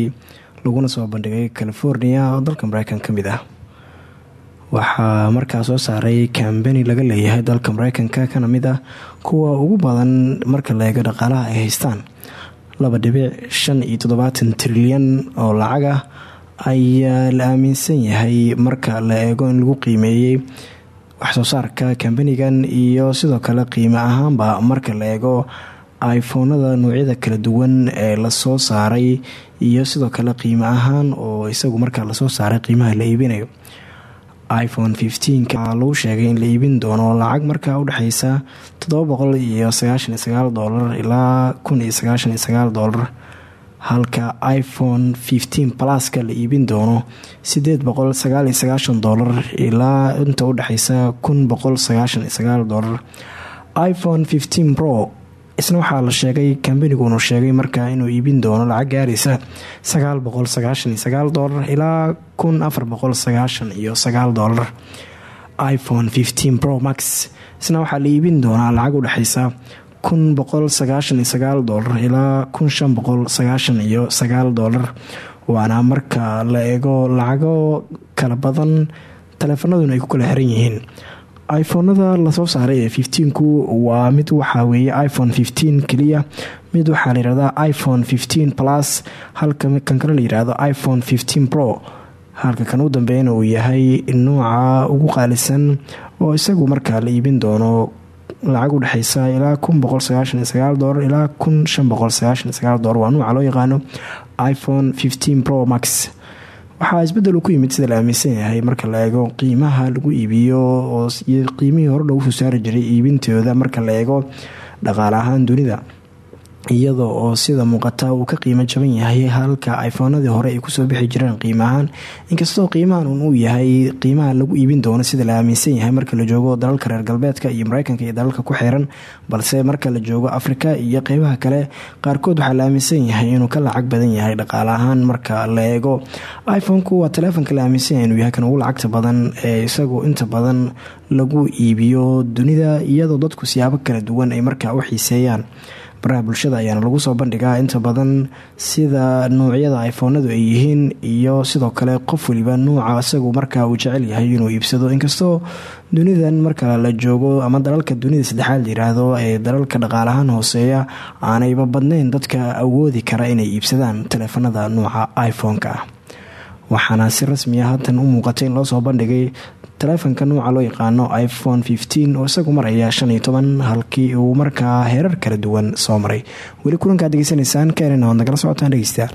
laguna soo bandhigay california. Oo dalka mareykan ka mid ah. Waxaa markaa soo saaray kambani laga leeyahay dalka mareykanka kana mid ah kuwa ugu badan marka la eego dhaqaalaha ay haystaan laba dhibic shan iyo toddobaatan trilyan oo lacag ah ayaa la aaminsan yahay marka la eego in lagu qiimeeyey waxsoo saarka kambanigan iyo sidoo kale qiimo ahaanba marka la eego iphonada noocyada kala duwan ee la soo saaray iyo sidoo kale qiimo ahaan oo isagu markaa la soo saaray qiimaha la iibinayo iphone fifteenka lagu sheegay in la iibin doono lacag markaa udhexeysa toddoba iyo sagaashan sagaal doolar ilaa kun iyo sagaashan sagaal doolar halka iphone fifteen pluska la iibin doono sideed boqol sagaal iyo sagaashan doolar ilaa inta udhexeysa kun boqol sagaashan sagaal doolar iphone fifteen pro isna waxaa la sheegay kambanigunu sheegay markaa inuu iibin doono lacag gaaraysa sagaal boqol sagaashan iyo sagaal doolar ilaa kun afar boqol sagaashan iyo sagaal doolar iphone fifteen pro max isna waxaa la iibin doonaa lacag u dhexeysa kun boqol sagaashan sagaal doolar ilaa kun shan boqol sagaashan iyo sagaal doolar waana marka la eego lacago kala badan taleefanaduna ay ku kala xiran yihiin iphonada la soo saaray ee fifteenku waa mid waxaa weeye iphone fifteen keliya. Mid waxaa layihahdaa iphone fifteen plus halka kan kale layihahdo iphone fifteen pro. Halka kan u dambeeyana uu yahay nuuca ugu qaalisan oo isagu markaa la iibin doono lacag u dhexeysa ilaa dolar ilaa dolar. Waa nuuca loo yaqaano iphone fifteen pro max waxaa isbeddel ku yimid sida la aaminsan yahay marka la eego qiimaha lagu iibiyo oo qiimihii hore loogu soo saari jiray iibintooda marka la eego dhaqaale ahaan dunida iyada oo sida muuqata uu ka qiimo jaban yahay halka iphonadii hore ay ku soo bixi jireen qiimo ahaan inkastoo qiimahan uu yahay qiimaha lagu iibin doono sida la aaminsan yahay marka la joogo dalalka reer galbeedka iyo mareykanka iyo dalalka ku xiran balse marka la joogo afrika iyo qeybaha kale qaarkood waxaa la aaminsan yahay inuu ka lacag badan yahay dhaqaale ahaan marka la eego. iphone-ku waa taleefonka la aaminsan yahay inuu yahay kan ugu lacagta badan ee isagu inta badan lagu iibiyo dunida iyadoo dadku siyaabo kala duwan ay markaa u xiiseeyaan baraha bulshada ayaana lagu soo bandhigaa inta badan sida nuucyada iphonadu ay yihiin iyo sidoo kale qof waliba nuuca isagu markaa uu jecel yahay inuu iibsado. Inkastoo dunidan marka la joogo ama dalalka dunida saddexaad layiraahdo ee dalalka dhaqaalahaan hooseeya aanayba badnayn dadka awoodi kara inay iibsadaan taleefanada nuuca iphone-ka. Ah waxaana si rasmiya ah haatan u muuqatay in loo soo bandhigay taleefanka nuuca loo yaqaano iphone oo isagu maraya halkii uu markaa heerar kala duwan soo maray. Weli kulankaad degeysanaysaan keenana waad nagala socotaan dhegeystayaal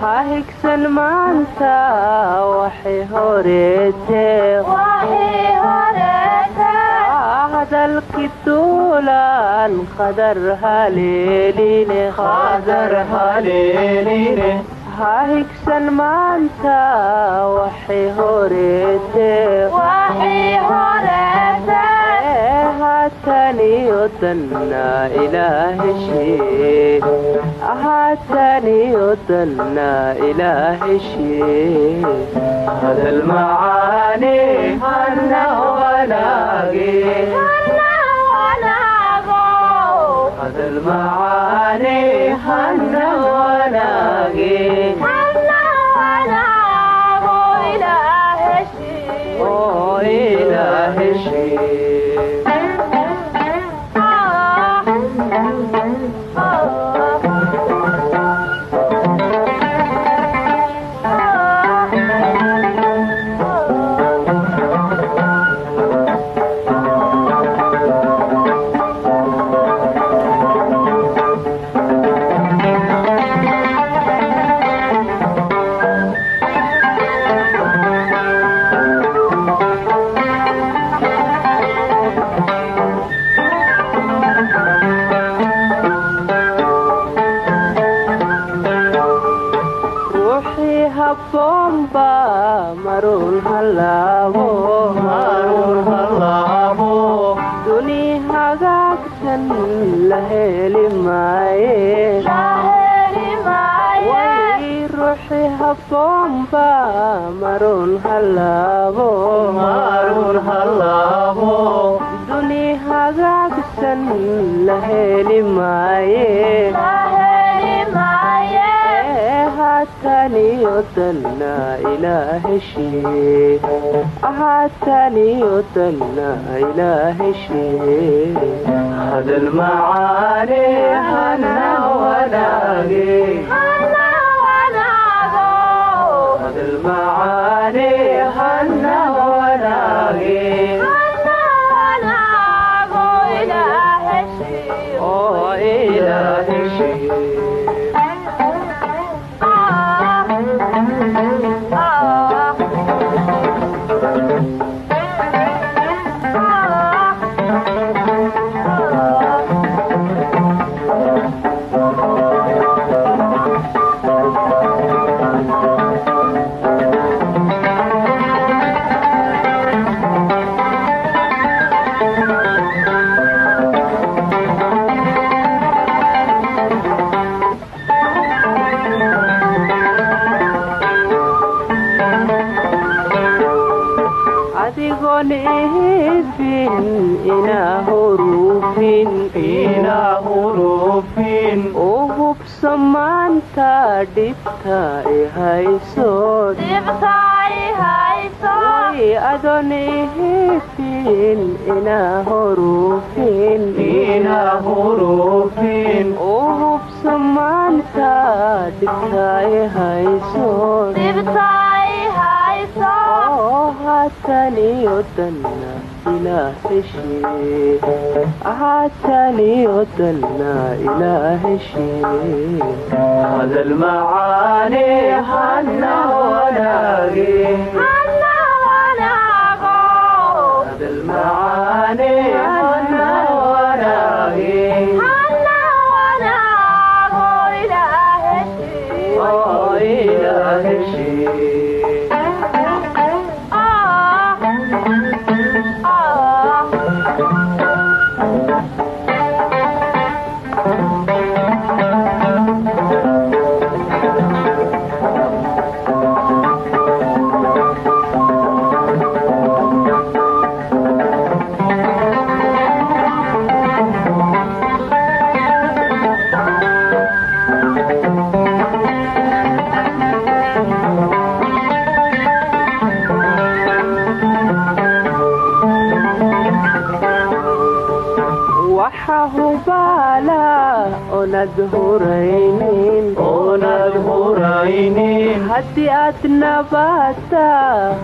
ha higsan maanta waxay horeetee hadalki duulaan qadar haleeline ha higsan maanta waxay horeetee hadal macaane hana wanaage duni hagaagsan la heli maaye way ruuxii habboonba maruun halaabo duni hagaagsan la heli maaye hadal macaane hana wanaage hadal macaane hana u hubso maanta dhibta ihayso adoon ihibin inaa hurufin u hubso maanta dhibta ihayso haataniyo danna ilaa heshee haataniyo danna ilaa heshee hadal macaane hana wanaage hadal macaane hana haddii aad nabata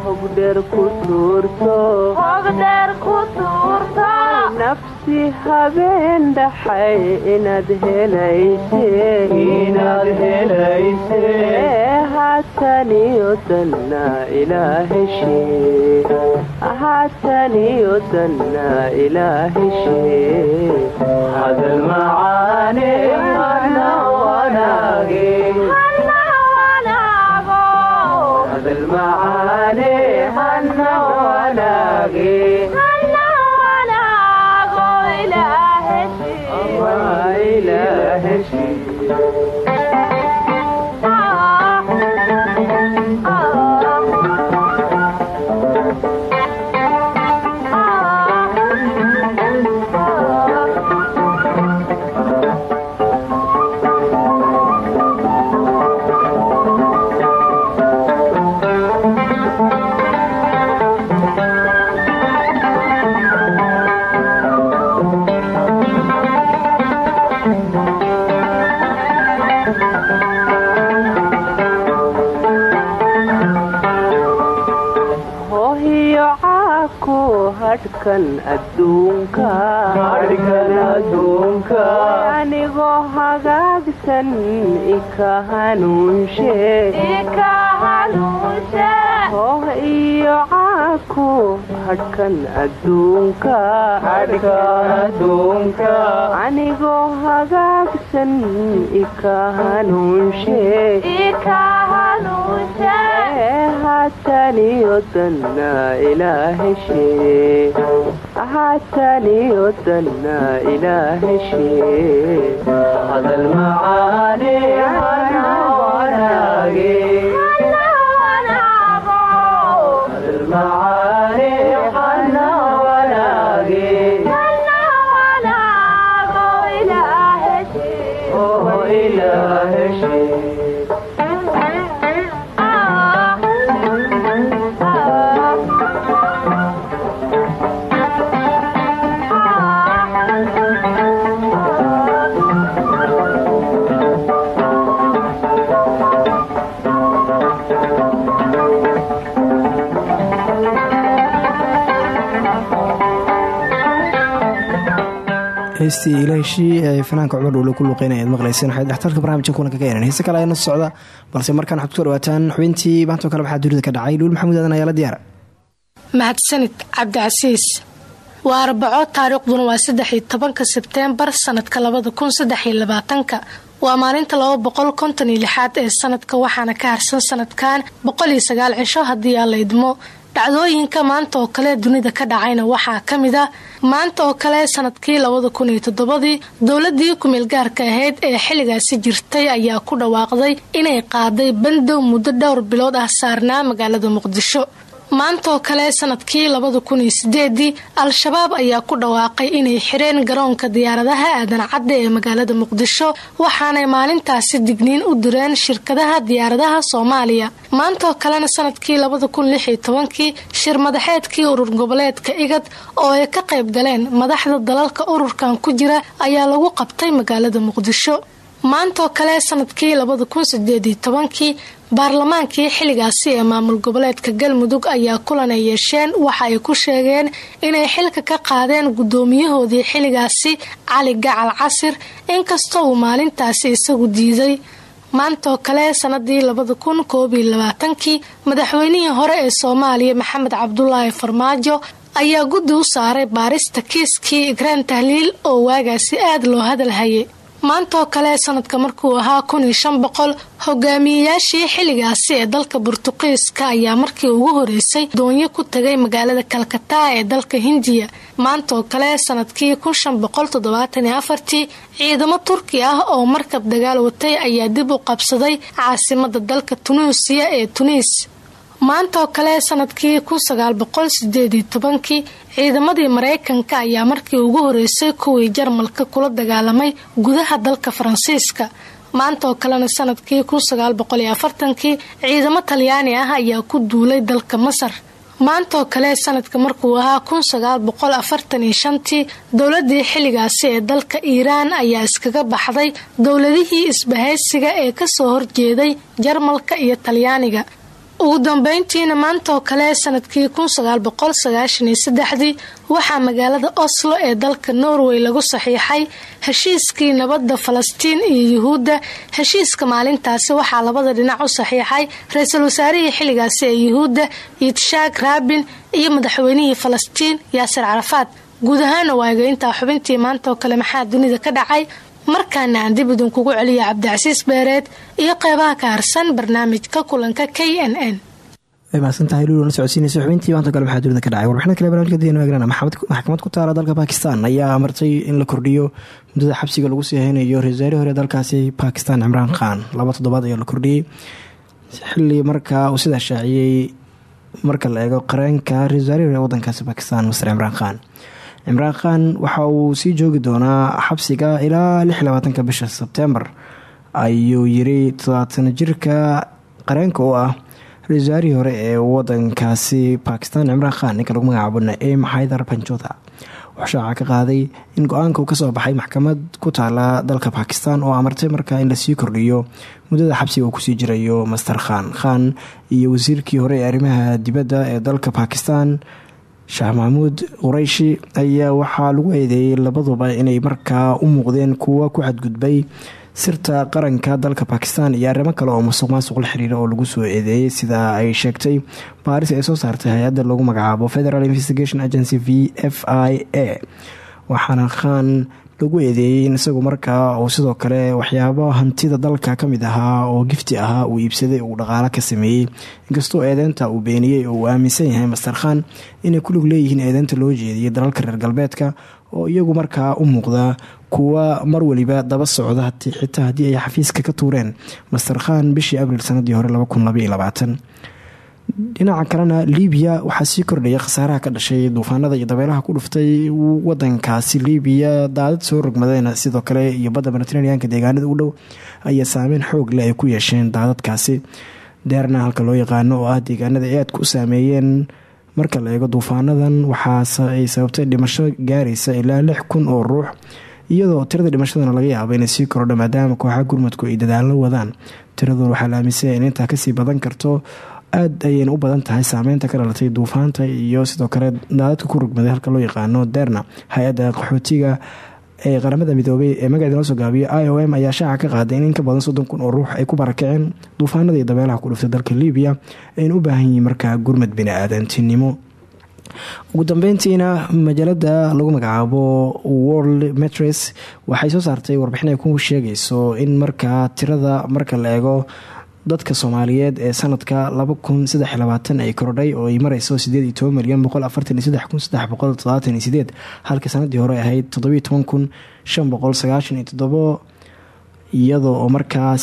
hogdheer ku tuurto hogdheer ku tuurto nafsi habeen dhaxay inaad helayse inaad helayse haataniyo danna ilaa heshee hadal macaane wanaage macaane hana wanaage ika hanuunshe hooh iyo caaku hadhkan adduunka anigoo hagaagsan ika hanuunshe danna ilaa heshee haataniyo danna ilaa heshee hadal macaane heystii ilaahshii ee fanaanka cumar dhuule ku luqeynaya ad maqlayseen waxay dhextarka barnamijka ka yeeran heese kale ayana socda balse markaan waxaad ku soo dhawaataan xubintii maantoo kale waxaa dunida ka dhacay. Luul maxamuud aadan ayaa la diyaara mahadsanid cabdicasiis waa arbaco taariikhduna waa saddex iyo tobanka sebteembar sanadka labada kun saddex iyo labaatanka. Waa maalinta laba boqol konton iyo lixaad ee sanadka waxaana ka harsan sanadkan boqol iyo sagaal cisho haddii aan la idmo dhacdooyinka maanta oo kale dunida ka dhacayna waxaa ka mid ah maanta oo kale sannadkii labada kun iyo toddobadii dowladii kumeel gaarka ahayd ee xilligaasi jirtay ayaa ku dhawaaqday inay qaaday bandow muddo dhowr bilood ah saarnaa magaalada muqdisho maanta oo kale sannadkii labada kun al-shabaab ayaa ku dhawaaqay inay xireen garoonka diyaaradaha aadan cadde ee magaalada muqdisho waxaanay maalintaasi digniin u direen shirkadaha diyaaradaha soomaaliya. Maanta oo kalena sannadkii labada kun shir madaxeedkii urur goboleedka igad oo ay ka qayb galeen madaxda dalalka ururkan ku jira ayaa lagu qabtay magaalada muqdisho. Maanta oo kale sannadkii labada kun baarlamaankii xilligaasi ee maamul goboleedka galmudug ayaa kulan ay yeesheen waxa ay ku sheegeen inay xilka ka qaadeen guddoomiyahoodii xilligaasi cali gacal casir inkastoo uu maalintaasi isagu diiday. Maanta oo kale sanadii labada kun koob labaatankii madaxweynihii hore ee soomaaliya maxamed cabdulaahi farmaajo ayaa guddi u saaray baarista kiiskii igraan tahliil oo waagaasi aada loo hadalhayay maanta oo kale sanadka markuu ahaa kun iyo shan boqol hogaamiyeyaashii xilligaasi ee dalka burtuqiiska ayaa markii ugu horeysay doonyo ku tagay magaalada kalkataa ee dalka hindiya. Maanta oo kale sannadkii kun shan boqol afartii ciidamo turki ah oo markab dagaal watay ayaa dib u qabsaday caasimada dalka tunuusiya ee tuniis maanta oo kale sannadkii kun sagaal boqol sideed iyo tobankii ciidamadii mareykanka ayaa markii ugu horeysay kuwii jarmalka kula dagaalamay gudaha dalka faransiiska. Maanta oo kalena sannadkii kun sagaal boqol afartankii ciidamo talyaani ah ayaa ku duulay dalka masar. Maantaoo kale sanadka markuu ahaa kun sagaal boqol afartan iyo shantii dowladii xilligaasi ee dalka iiraan ayaa iskaga baxday dowladihii isbahaysiga ee ka soo horjeeday jarmalka iyo talyaaniga ugu dambeyntiina maantaoo kale sannadkii kun sagaal waxaa magaalada oslo ee dalka norway lagu saxiixay heshiiskii nabadda falastiin iyo yuhuudda. Heshiiska maalintaasi waxaa labada dhinac u saxiixay ra'iisul wasaarihii xilligaasi ee yuhuudda yidshaak raabin iyo madaxweynihii falastiin yaasir carafaad. Guud ahaana waaga intaa xubintii maantaoo kale maxaa dunida ka dhacay markaana aan dib idinkugu celiya cabdicasiis beereed iyo qeybaha ka harsan barnaamijka kulanka k n n. Way mahadsantahay luul la socodsiinaysa xubintii maanta dunida ka dhacay. Warbixina kale barnamijka daynu eegnana maxkamad ku taala dalka bakistan ayaa amartay in la kordhiyo muddada xabsiga lagu sii haynayo ra'iisul hore dalkaasi bakistan cimraan khan. Laba toddobaad ayaa la kordhiyey. Xili markaa uu sidaa shaaciyey marka la eego qareenka ra'isul hore wadankaasi bakistan master cimraan khan cimraan khan waxa uu sii joogi doonaa xabsiga ilaa lix labaatanka bisha sebtembar ayuu yiri todobaatan jirka qareenka oo ah ra'isul wasaarihii hore ee wadankaasi bakistan cimraan khan ninka lagu magacaabo naim xaydar banjota wuxuu shaaca ka qaaday in go'aanka uu ka soo baxay maxkamad ku taala dalka bakistan oo amartay markaa in la sii kordhiyo muddada xabsiga uu ku sii jirayo master khan. Khan iyo wasiirkii hore ee arrimaha dibadda ee dalka bakistan sheekh maxamuud qurayshi ayaa waxaa lagu eedeeyey labaduba inay markaa u muuqdeen kuwa ku xadgudbay sirta qaranka dalka bakistan iyo arrimo kale oo musuq maasuq la xiriira oo lagu soo eedeeyey sida ay sheegtay baaris ay soo saartay hay'adda lagu magacaabo federal investigation agency v f i a. Waxaana khan lagu eedeeyey in isagu markaa uu sidoo kale waxyaabo hantida dalka ka mid ahaa oo gifti ahaa uu iibsaday uu dhaqaalo ka sameeyey. Inkastoo eedeynta uu beeniyey oo uu aaminsan yahay master khan inay kulug leeyihiin eedeynta loo jeediyay dalalka reer galbeedka oo iyagu markaa u muuqda kuwa mar waliba daba socda xitaa haddii ay xafiiska ka tuureen. Master khan bishii abriil sanadii hore dhinaca kalena libiya waxaa sii kordhaya khasaaraha ka dhashay duufaanada iyo dabeelaha ku dhuftay wadankaasi libiya daadad soo rogmadeen sidoo kale iyo badda mediteraneanka deegaanada u dhow ayaa saameyn xoog leh ku yeesheen daadadkaasi. Deerna halka loo yaqaano oo ah deegaanada ay aadka u saameeyeen marka la eego duufaanadan waxaa ay sababtay dhimasho gaaraysa ilaa lix kun oo ruux iyadoo tirada dhimashadana laga yaabo inay sii kordho maadaama kooxaha gurmadku ay dadaallo wadaan. Tiraduna waxaa la aaminsanya in intaa ka sii badan karto aada ayayna u badan tahay saameynta ka dhalatay duufaanta iyo sidoo kale daadadka ku rugmaday halka loo yaqaano derna. Hay'adda qaxootiga ee qaramada midoobay ee magaceeda loo soo gaabiyo i o ayaa shaaca ka qaaday in in ka badan soddon kun oo ruux ay ku barakaceen duufaanada iyo dabeelaha ku dhuftay dalka libiya ayna u baahan yihiin markaa gurmad bini-aadantinimo. Ugu dambeyntiina majaalada lagu magacaabo world metres waxay soo saartay warbixin ay ku sheegayso in markaa tirada marka la eego dadka soomaaliyeed ee sanadka ay kordhay oo ay mareyso milyan halka sanadii hore ahayd iyadoo oo markaa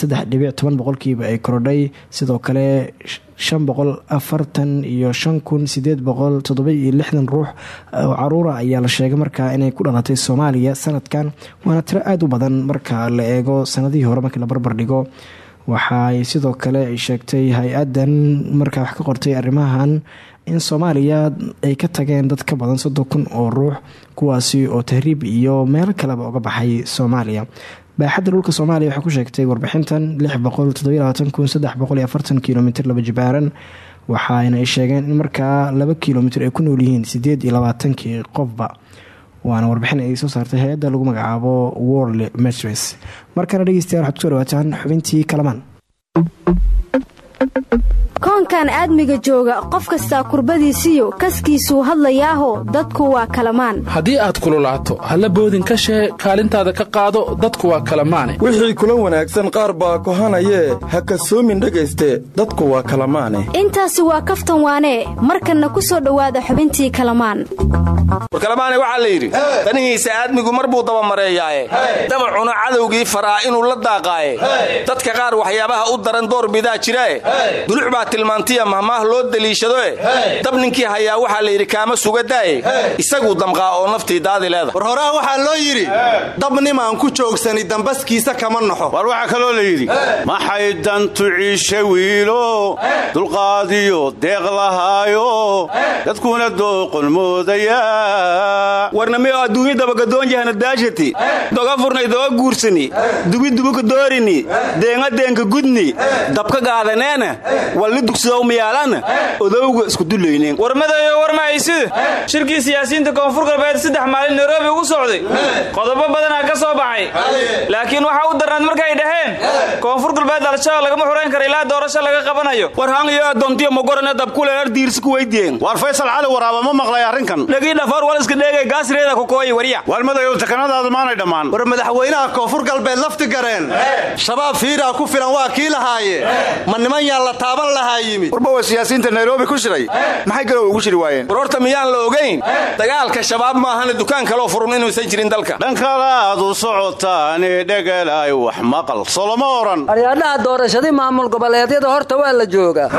boqolkiiba ay kordhay sidoo kale iyo ruux oo caruura ayaa la sheegay markaa inay ku dhalatay soomaaliya sanadkan waana tiro aada u badan marka la eego sanadihii hore markii la barbar waxaay sidoo kale ay sheegtay hay'adan markaa wax ka qortay arrimahan in soomaaliya ay ka tageen dad ka badan soddon kun oo ruux kuwaasi oo tahriib iyo meelo kaleba uga baxay soomaaliya. Baaxadda dhulka soomaaliya waxay ku sheegtay warbixintan kilomitr laba jibaaran waxaana sheegeen in markaa laba kilomitr ay ku nool yihiin sideed iyo labaatankii qofba waana warbixin ay soo saartay hay'adda lagu magacaabo world metres markana dhegeystayaal waxaad ku soo dhawaataan xubintii kalamaan koonkan aadmiga jooga qof kastaa kurbadiisiyo kaskiisuu hadlayaaho dadku waa kalamaan. Haddii aad kululaato halla boodin ka shee kaalintaada ka qaado dadku waa kalamaane. Wixii kula wanaagsan qaar baa kohanayee ha kasoomin dhegayste dadku waa kalamaane. Intaasi waa kaftan waanee markanna ku soo dhowaada xubintii kalamaan. Warkalamaane waxaa la yidhi danihiisa aadmigu mar buu dabamareeyaaye dabacuna cadowgii faraa inuu la daaqaaye. Dadka qaar waxyaabaha u daran door bidaa baa tilmaantiya mahmaah loo deliishadoe dab ninkii hayaa waxaa la yidhi kaama sugadaaye isaguu damqaa oo naftii daadi leeda war horaa waxaa loo yidhi dabnimaan ku joogsani dambaskiisa kama naxo war waxaa kaloo la yidhi maxay dantu ciishe wiilo dulqaadiyo deeq lahaayo dadkuna dooqon moodaya. Warnamiyo adduunya dabagadoonjahana daashati doga furnay doga guursani dubidubuka doorini. Deenga deenka gudni. Dabka gaadaneena walli dugsidow miyaalana odowga isku dulaynen war madayo war mahaysida shirkii siyaasiyiinta koonfur galbeed saddex maalin nairobi ugu socday. Qodobo badanaa ka soo baxay. Laakiin waxaa u darnaad markay dhaheen. Koonfur galbeed al-shabaab lagama xurayn kara ilaa doorasho laga qabanayo. War hang iyo adoontiyo mogorane dabkuleer diirsi ku weydiyen war faysal cali waraaba ma maqlay arrinkan? Dhegii dhafoor wal iska dheegay gaasreeda kukooyi warya waalmadayow takanadaadu maanay dhammaan. War madaxweynaha koonfur galbeed lafti gareen. Shabaab fiiraa ku filan waa kii lahaaye. Ma niman yaan la taaban lahaa yimid. Warba waa siyaasiyiinta nairobi ku shiray maxay galow ugu shiri waayeen? War horta miyaan la ogayn dagaalka shabaab maahana dukaan kaloo furun inuusan jirin dalka. Dhankalaad u socotaani dhegalaay wax maqal. Soloma oran. Aryaadhaha doorashadii maamul goboleedyada horta waa la joogaa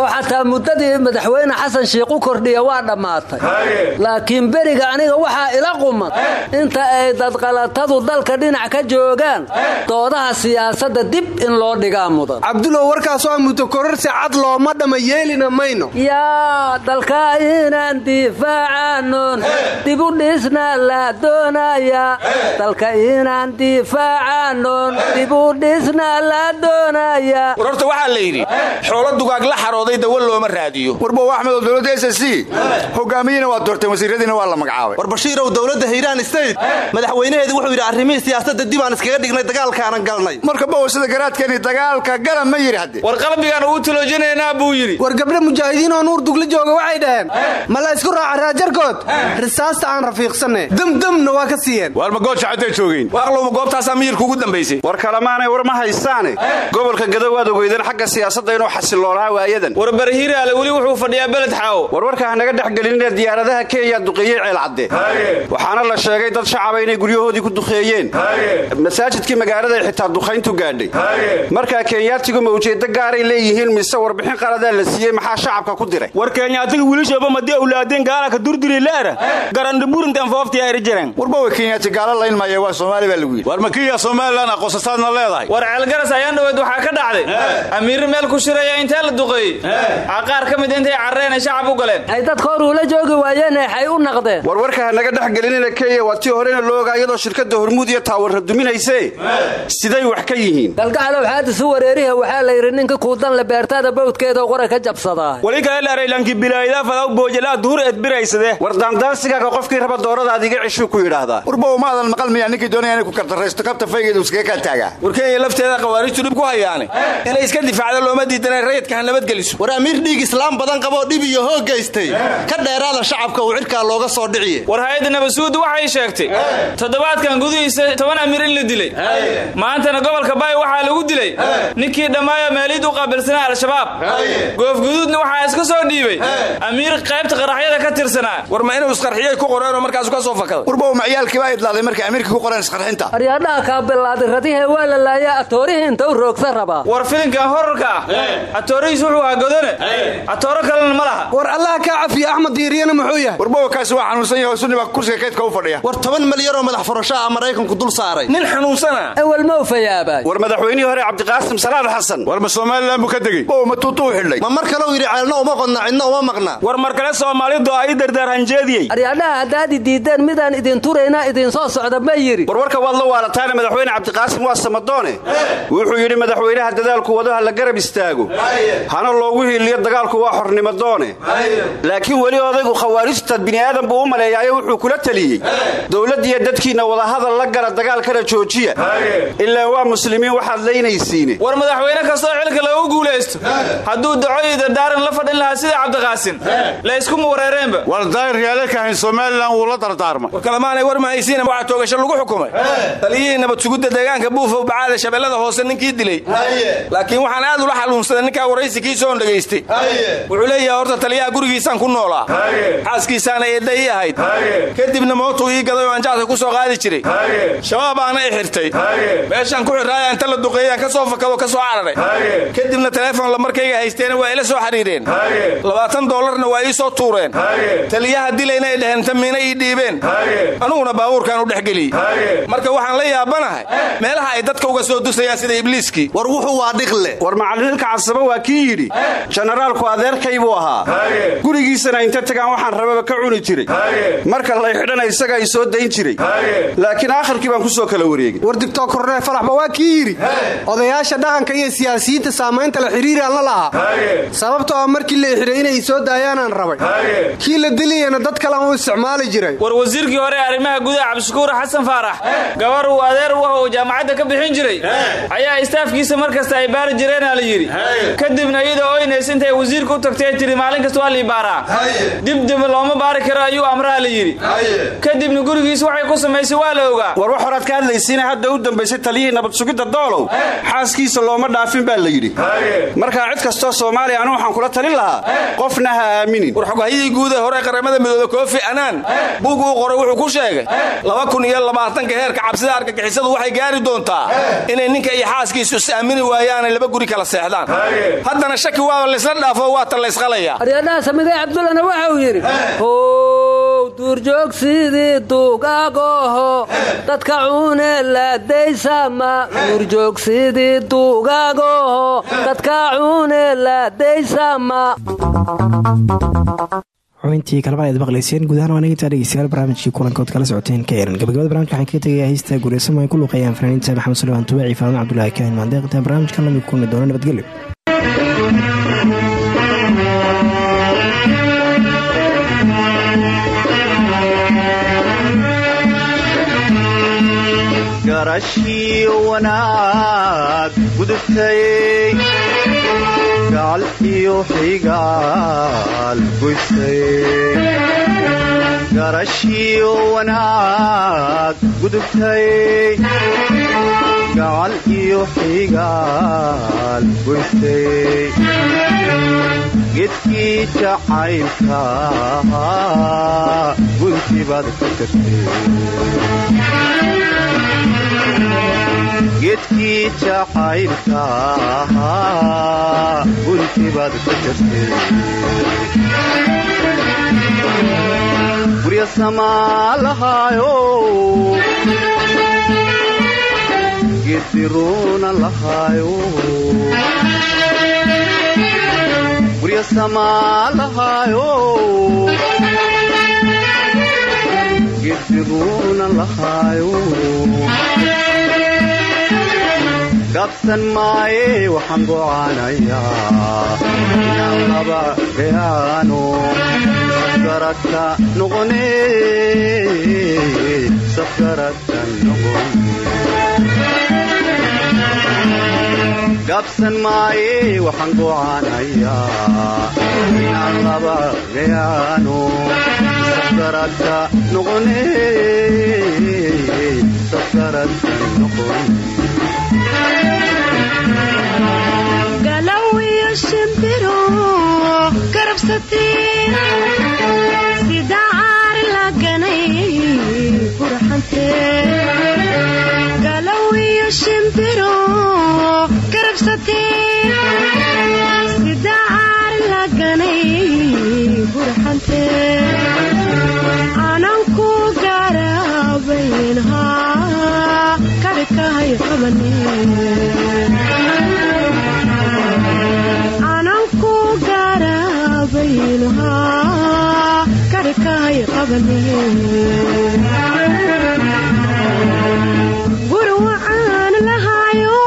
oo xataa muddadii madaxweyne xasan shiikh u kordhiya waa dhammaatay. Laakiin beriga aniga waxaa ila quman inta ay dadqalatadu dalka dhinac ka joogaan doodaha siyaasadda dib in loo dhigaa mudan cad looma dhamma yeelina mayno. Yaa dalka inaan difaacaanon dib u dhisna la doonaya. Dalka inaan difaacaanon dib u dhisna la doonaya. War horta waxaa la yidhi xoolo dugaag la xarooday dawa looma raadiyo. Warbow axmed oo dowladda s c. Hogaamiyena waa doorteen wasiiradiina waa la magacaabay. War bashiirow dowladda hiiraan state. Madaxweynaheedu wuxuu yidhi arrimihii siyaasadda dib aan iskaga dhignay dagaalkaanan galnay. Marka bow sida garaadkeeni dagaalka galan ma yidhi hadde war qalbigaan ugu tiloojinaynaa buu yidhi. War gabdha mujaahidiin oo nuur dugla jooga waxay dhaheen ma la isku raaca raajarkood risaasta aan rafiiqsanne. Demdemna waa ka siiyeen. Waar ma goodsha cadday joogeen? Waaqlowma goobtaasaa miyirka ugu dambaysay? War kalemaanay war ma haysaane? Gobolka gadow waad ogeydeen xagga siyaasadda inuu xasiloonaa waayadan. War barhiiraale weli wuxuu fadhiyaa beled xaawo warwarka ha naga dhex gelinina diyaaradaha kenya duqeeyey ceelcadde waxaana la sheegay dad shacaba inay guryahoodii ku duqeeyeen. Masaajidkii magaalada ay xitaa duqayntu gaadhay. Markaa kenyaatigu ma ujeeddo gaaray leeyihiin mise warbixin qaladaa la siiyey maxaa shacabka ku diray? War kenyaatiga wiilishooba madii awlaadeen gaalaka durdiri leera garandhaburintan fooftiya eri jireen warba way kenyaati gaala layn maaya waa soomaali baa lagu yidhi. War ma kiya somalilan aqoonsataadna leedahay? War ceelgaras ayaan dhaweyd waxaa ka dhacday. Amiirri meel ku shiraya intee la duqeeyey aa qaar ka mid intay carreen ay shacab u galeen. Ay dadka hor uula joogi waayeen eexay u naqdeen. Warwarka ha naga dhex gelinina kenya waa tii horena loo ogaa iyadoo shirkadda hormuud iyo taawarra duminayse siday wax ka yihiin. Galgacalow xaadisu wareeriha waxaa la yidhi ninka kuudan le beertaada bawdkeeda qora ka jabsadaa wali kale dharaylanki bilaayda fadaw boojala duhur edbiraysade war daandaansigaaga qofkii raba doorada adiga cishuu ku yidhaahdaa. Warbow maadan maqal miyaa ninkii doonaya inay ku kartaraysto kabta faygeedu iskaga kaa taagaa. War kenya lafteeda khawaarijtu dhib ku hayaane. Inay iska difaacda looma diidanay rayidka ha nabadgeliso war amiir dhiig islaam badan qaboo dhib iyo hoog gaystay ka dheeraada shacabka uu cidhkaa looga soo dhiciye. War hay'adda nabasuud waxay sheegtay toddobaadkan gudihiisa toban amiir in la dilay. Maantana gobolka baay waxaa lagu dilay. Ninkii dhammaayo meeliid u qaabilsanaa al-shabaab goofguduudna waxaa iska soo dhiibay. Amiir qaybta qaraxyada ka tirsanaa. War ma inuu isqarxiyey ku qoreenoo markaasu ka soo fakada? Warbow maciyaalkii baa idlaaday markay amiirka ku qoreen isqarxinta. Aryaadhaha kaabilaaday radihee waa la laayaa atoorihii inta u roogsa rabaa. War filinkan horarka ah. Atoorihiis wuxuu ahaa godone. Atooro kalena ma laha. War allaha kaa cafiya axmed diiriyana muxuu yahay? Warbow kaasi waa xanuunsan yahay sunni baa kursiga kaydka u fadhiya. War toban malyan oo madax furasho ah maraykanku dul saaray. Nin xanuunsana awal ma ufayaabay war madaxweynihii hore cabdiqaasim salaad xasan. War ma somalilan buu ka degey bow ma tuutu u xidhay ma mar kale u yidhi ceelna uma qodna cidna uma maqna. War mar kale soomaalidu ay dardaar hanjeediyey. Aryaadhaha haddaad diideen midaan idin turaynaa soo socda ma yidhi. Warwarka waad la waalataana madaxweyne cabdiqaasim waa samadoone wuxuu yidhi madaxweynaha dadaalku wadaha la garab istaago. Hana loogu hiiliyo dagaalku waa xornimadoone laakiin weli odaygu khawaarijta bini'aadan buu u maleeyaayo wuxuu kula teliyey dowladdiiyo dadkiinna wadahadal la gala dagaalkana joojiya. Ilaa waa muslimiin waxaad laynaysiine. War madaxweyne kastoo xilka lagu guulaysto hadduu daco iyo dardaaran la fadhin lahaa sida cabdiqaasin la iskuma wareereenba. War daahir yaaleka ahayn somalilan wuu la dardaarmay. War kalemaanay war mahaysiina waxaa toogasho lagu xukumay. Taliyihii nabad sugidda deegaanka buufow bacaada shabeellada hoose ninkii dilay. Laakiin waxaan aad ula xaluunsaday ninkaa waraysi kii soon dhegaystay wuxuu leeyahay horta taliyaha gurigiisaan ku noolaa. Xaaskiisaana baana eedda ii ahayd. Kadibna mootuu ii gaday oo aan jacta ku soo qaadi jiray. Shabaab aana i xirtay meeshaan ku xirraaya inta la duqeeyaan ka soo fakado ka soo cararay. Kadibna teleefon lamarkayga haysteena waa ila soo xiriireen. Labaatan doolarna waa ii soo tuureen. Taliyaha dilayna ay dheheen ta miina ii dhiibeen anuguna baabuurkaan u dhexgeliyey marka waxaan la yaabanahay meelaha ay dadka uga soo dusayaan sida ibliiskii war wuxuu waa dhiqle war macallinilka casaba waa kii yidhi jenaraalku adeerkay buu ahaa. Gurigiisana inta tagaan waxaan rababa ka cuni jiray. Marka lay xidhana isaga ay soo dayn jiray. Laakiin aakhirkii baan ku soo kala wareegay. War digtor kornee falaxba waa kii yidhi. Odayaasha dhaqanka iyo siyaasiyiinta saamaynta la xidhiiraan la lahaa sababtoo ah markii la ixidhay inay soo daayaanaan rabay. Kii la dilayana dad kalan u isticmaali jiray. War wasiirkii hore arrimaha gudaha cabdishakuur xasan faarax. Gabar uu adeer u ah jaamacadda ka bixin jiray. Ayaa istaafkiisa mar kasta ay baari jireenaa la yidhi. Kadibna iyadoo oynays intay wasiirka u tagtay tiri maalin kasta waa lii baaraa. Dibdib looma baari karo ayuu amraha la yidhi. Kadibna gurigiis waxay ku samaysay waa la ogaa. War wax horaad ka hadlaysiina hadda u dambaysay taliyihii nabad sugidda doolow xaaskiisa looma dhaafin baa la yidhi markaa cid kastoo soomaaliya anu waxaan kula talin lahaa qofna ha aaminin. War xogahyadii guud ee hore qaramada midoobe koofi anaan buug uu qoray wuxuu ku sheegay laba kun iyo labaatanka heerka cabsida argagixisadu waxay gaari doontaa inay ninka iyo xaaskiisu is aamini waayaanay laba guri kala seexdaan. Haddana shaki waaba laysla dhaafo waata laysqalaya aryadhaha samigay cabdullana waxa uu yidhi duurjoogsidii duugaagoho dadka cuune laadaysama duurjoogsidii duugaagoho dadka xubintii kalabaan aad maqlayseen guud ahaan waa naga intaa dhegeystayaal barnaamijkii kulankood kala socoteen ka eran gabagabada barnamijka waxaan kaga tegayaa heystaa guureysamo ay ku luuqeeyaan fanaaniinta maxamed suleymaan tubaaci faadan cabdulaahi kaahin maandeeq intaa barnaamijkan la mid kulmi doona nabadgelyo. Garashiyo wanaag gudubtay gacal iyo xigaal goysay garashiyo wanaag gudubtay gacal iyo xigaal goysay gedkii jacaylka guntibaad ka tagtay gurya samaa lahaayo gediruuna lahaayo gurya samaa lahaayo gediruuna lahaayo gabsan maaye waxaan gocaanayaa inaan laba gayaano safgaradka noqone. Safgaradka noqone. Gabsan maaye waxaan gocaanayaa inaan laba gayaano safgaradka noqone. Safgaradka noqone galawiyo shimbiro garabsateen sida caari laganay qurxanteen galawiyo shimbiro garabsateen sida caari laganay qurxanteen ananku garabaynhaa kadhikahay qabaneen garabaynahaa karikahay qabaneguri waxaan lahaayo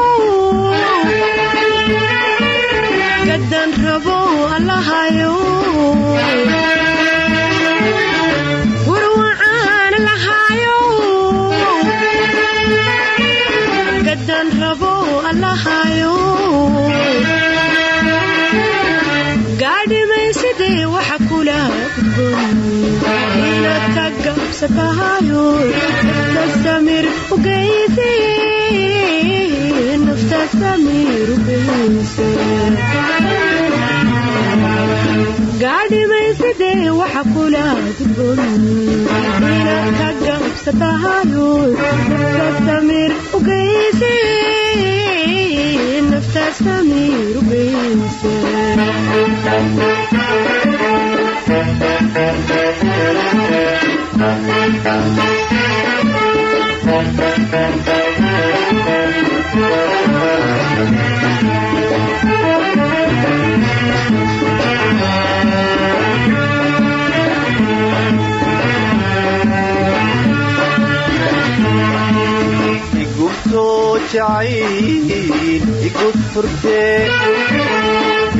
gadan rabo allahayo gabsatahayo nafta samir ugeyse nafta samir ugeyse gaadhimaysidee waxa kula kula gudboon inaad ka gabsatahayo naftaas samir ugeyse naftaas igubtoo jacayl igud furte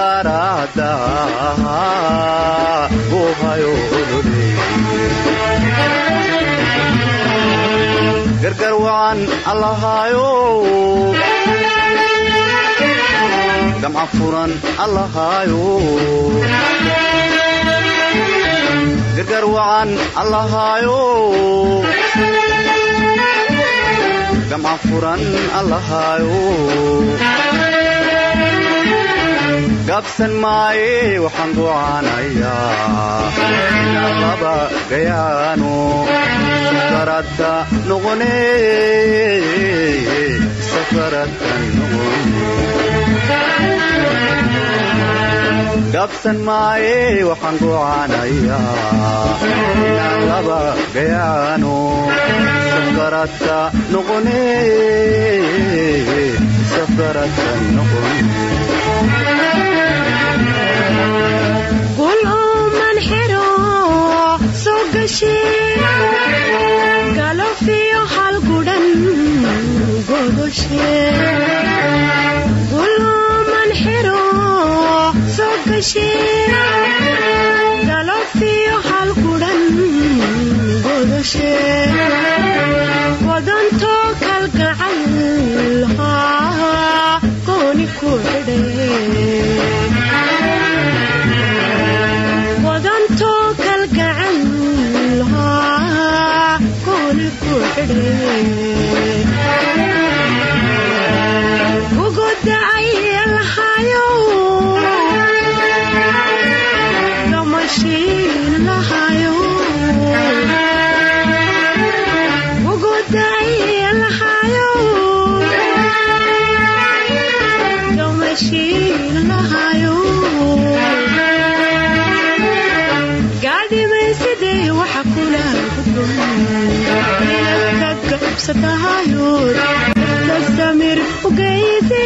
daraada buhayo olole gargar wacan allahaayo gamca furan allahaayo gargar wacan allahaayo gamca furan allahaayo gaabsan maaye waxaan gocaanayaa inaan laba gayaano safarada noqone. Safarada noqone. Gaabsan maaye waxaan laba gayaano safarada noqone. Safarada noqone galofiyo hal gudhan godoshe gul ooman xiro soo gashe galofiyo hal gudhan godoshe wadanto kalgacal haa gooni ku xidhe ku xidhe inaad ka gabsatahayood naftaas samir ugeyse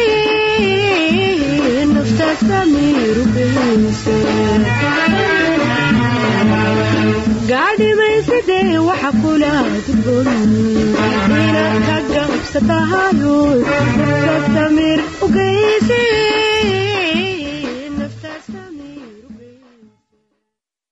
naftaas samir ugeyse gaadhimaysidee waxa kula gudboon inaad ka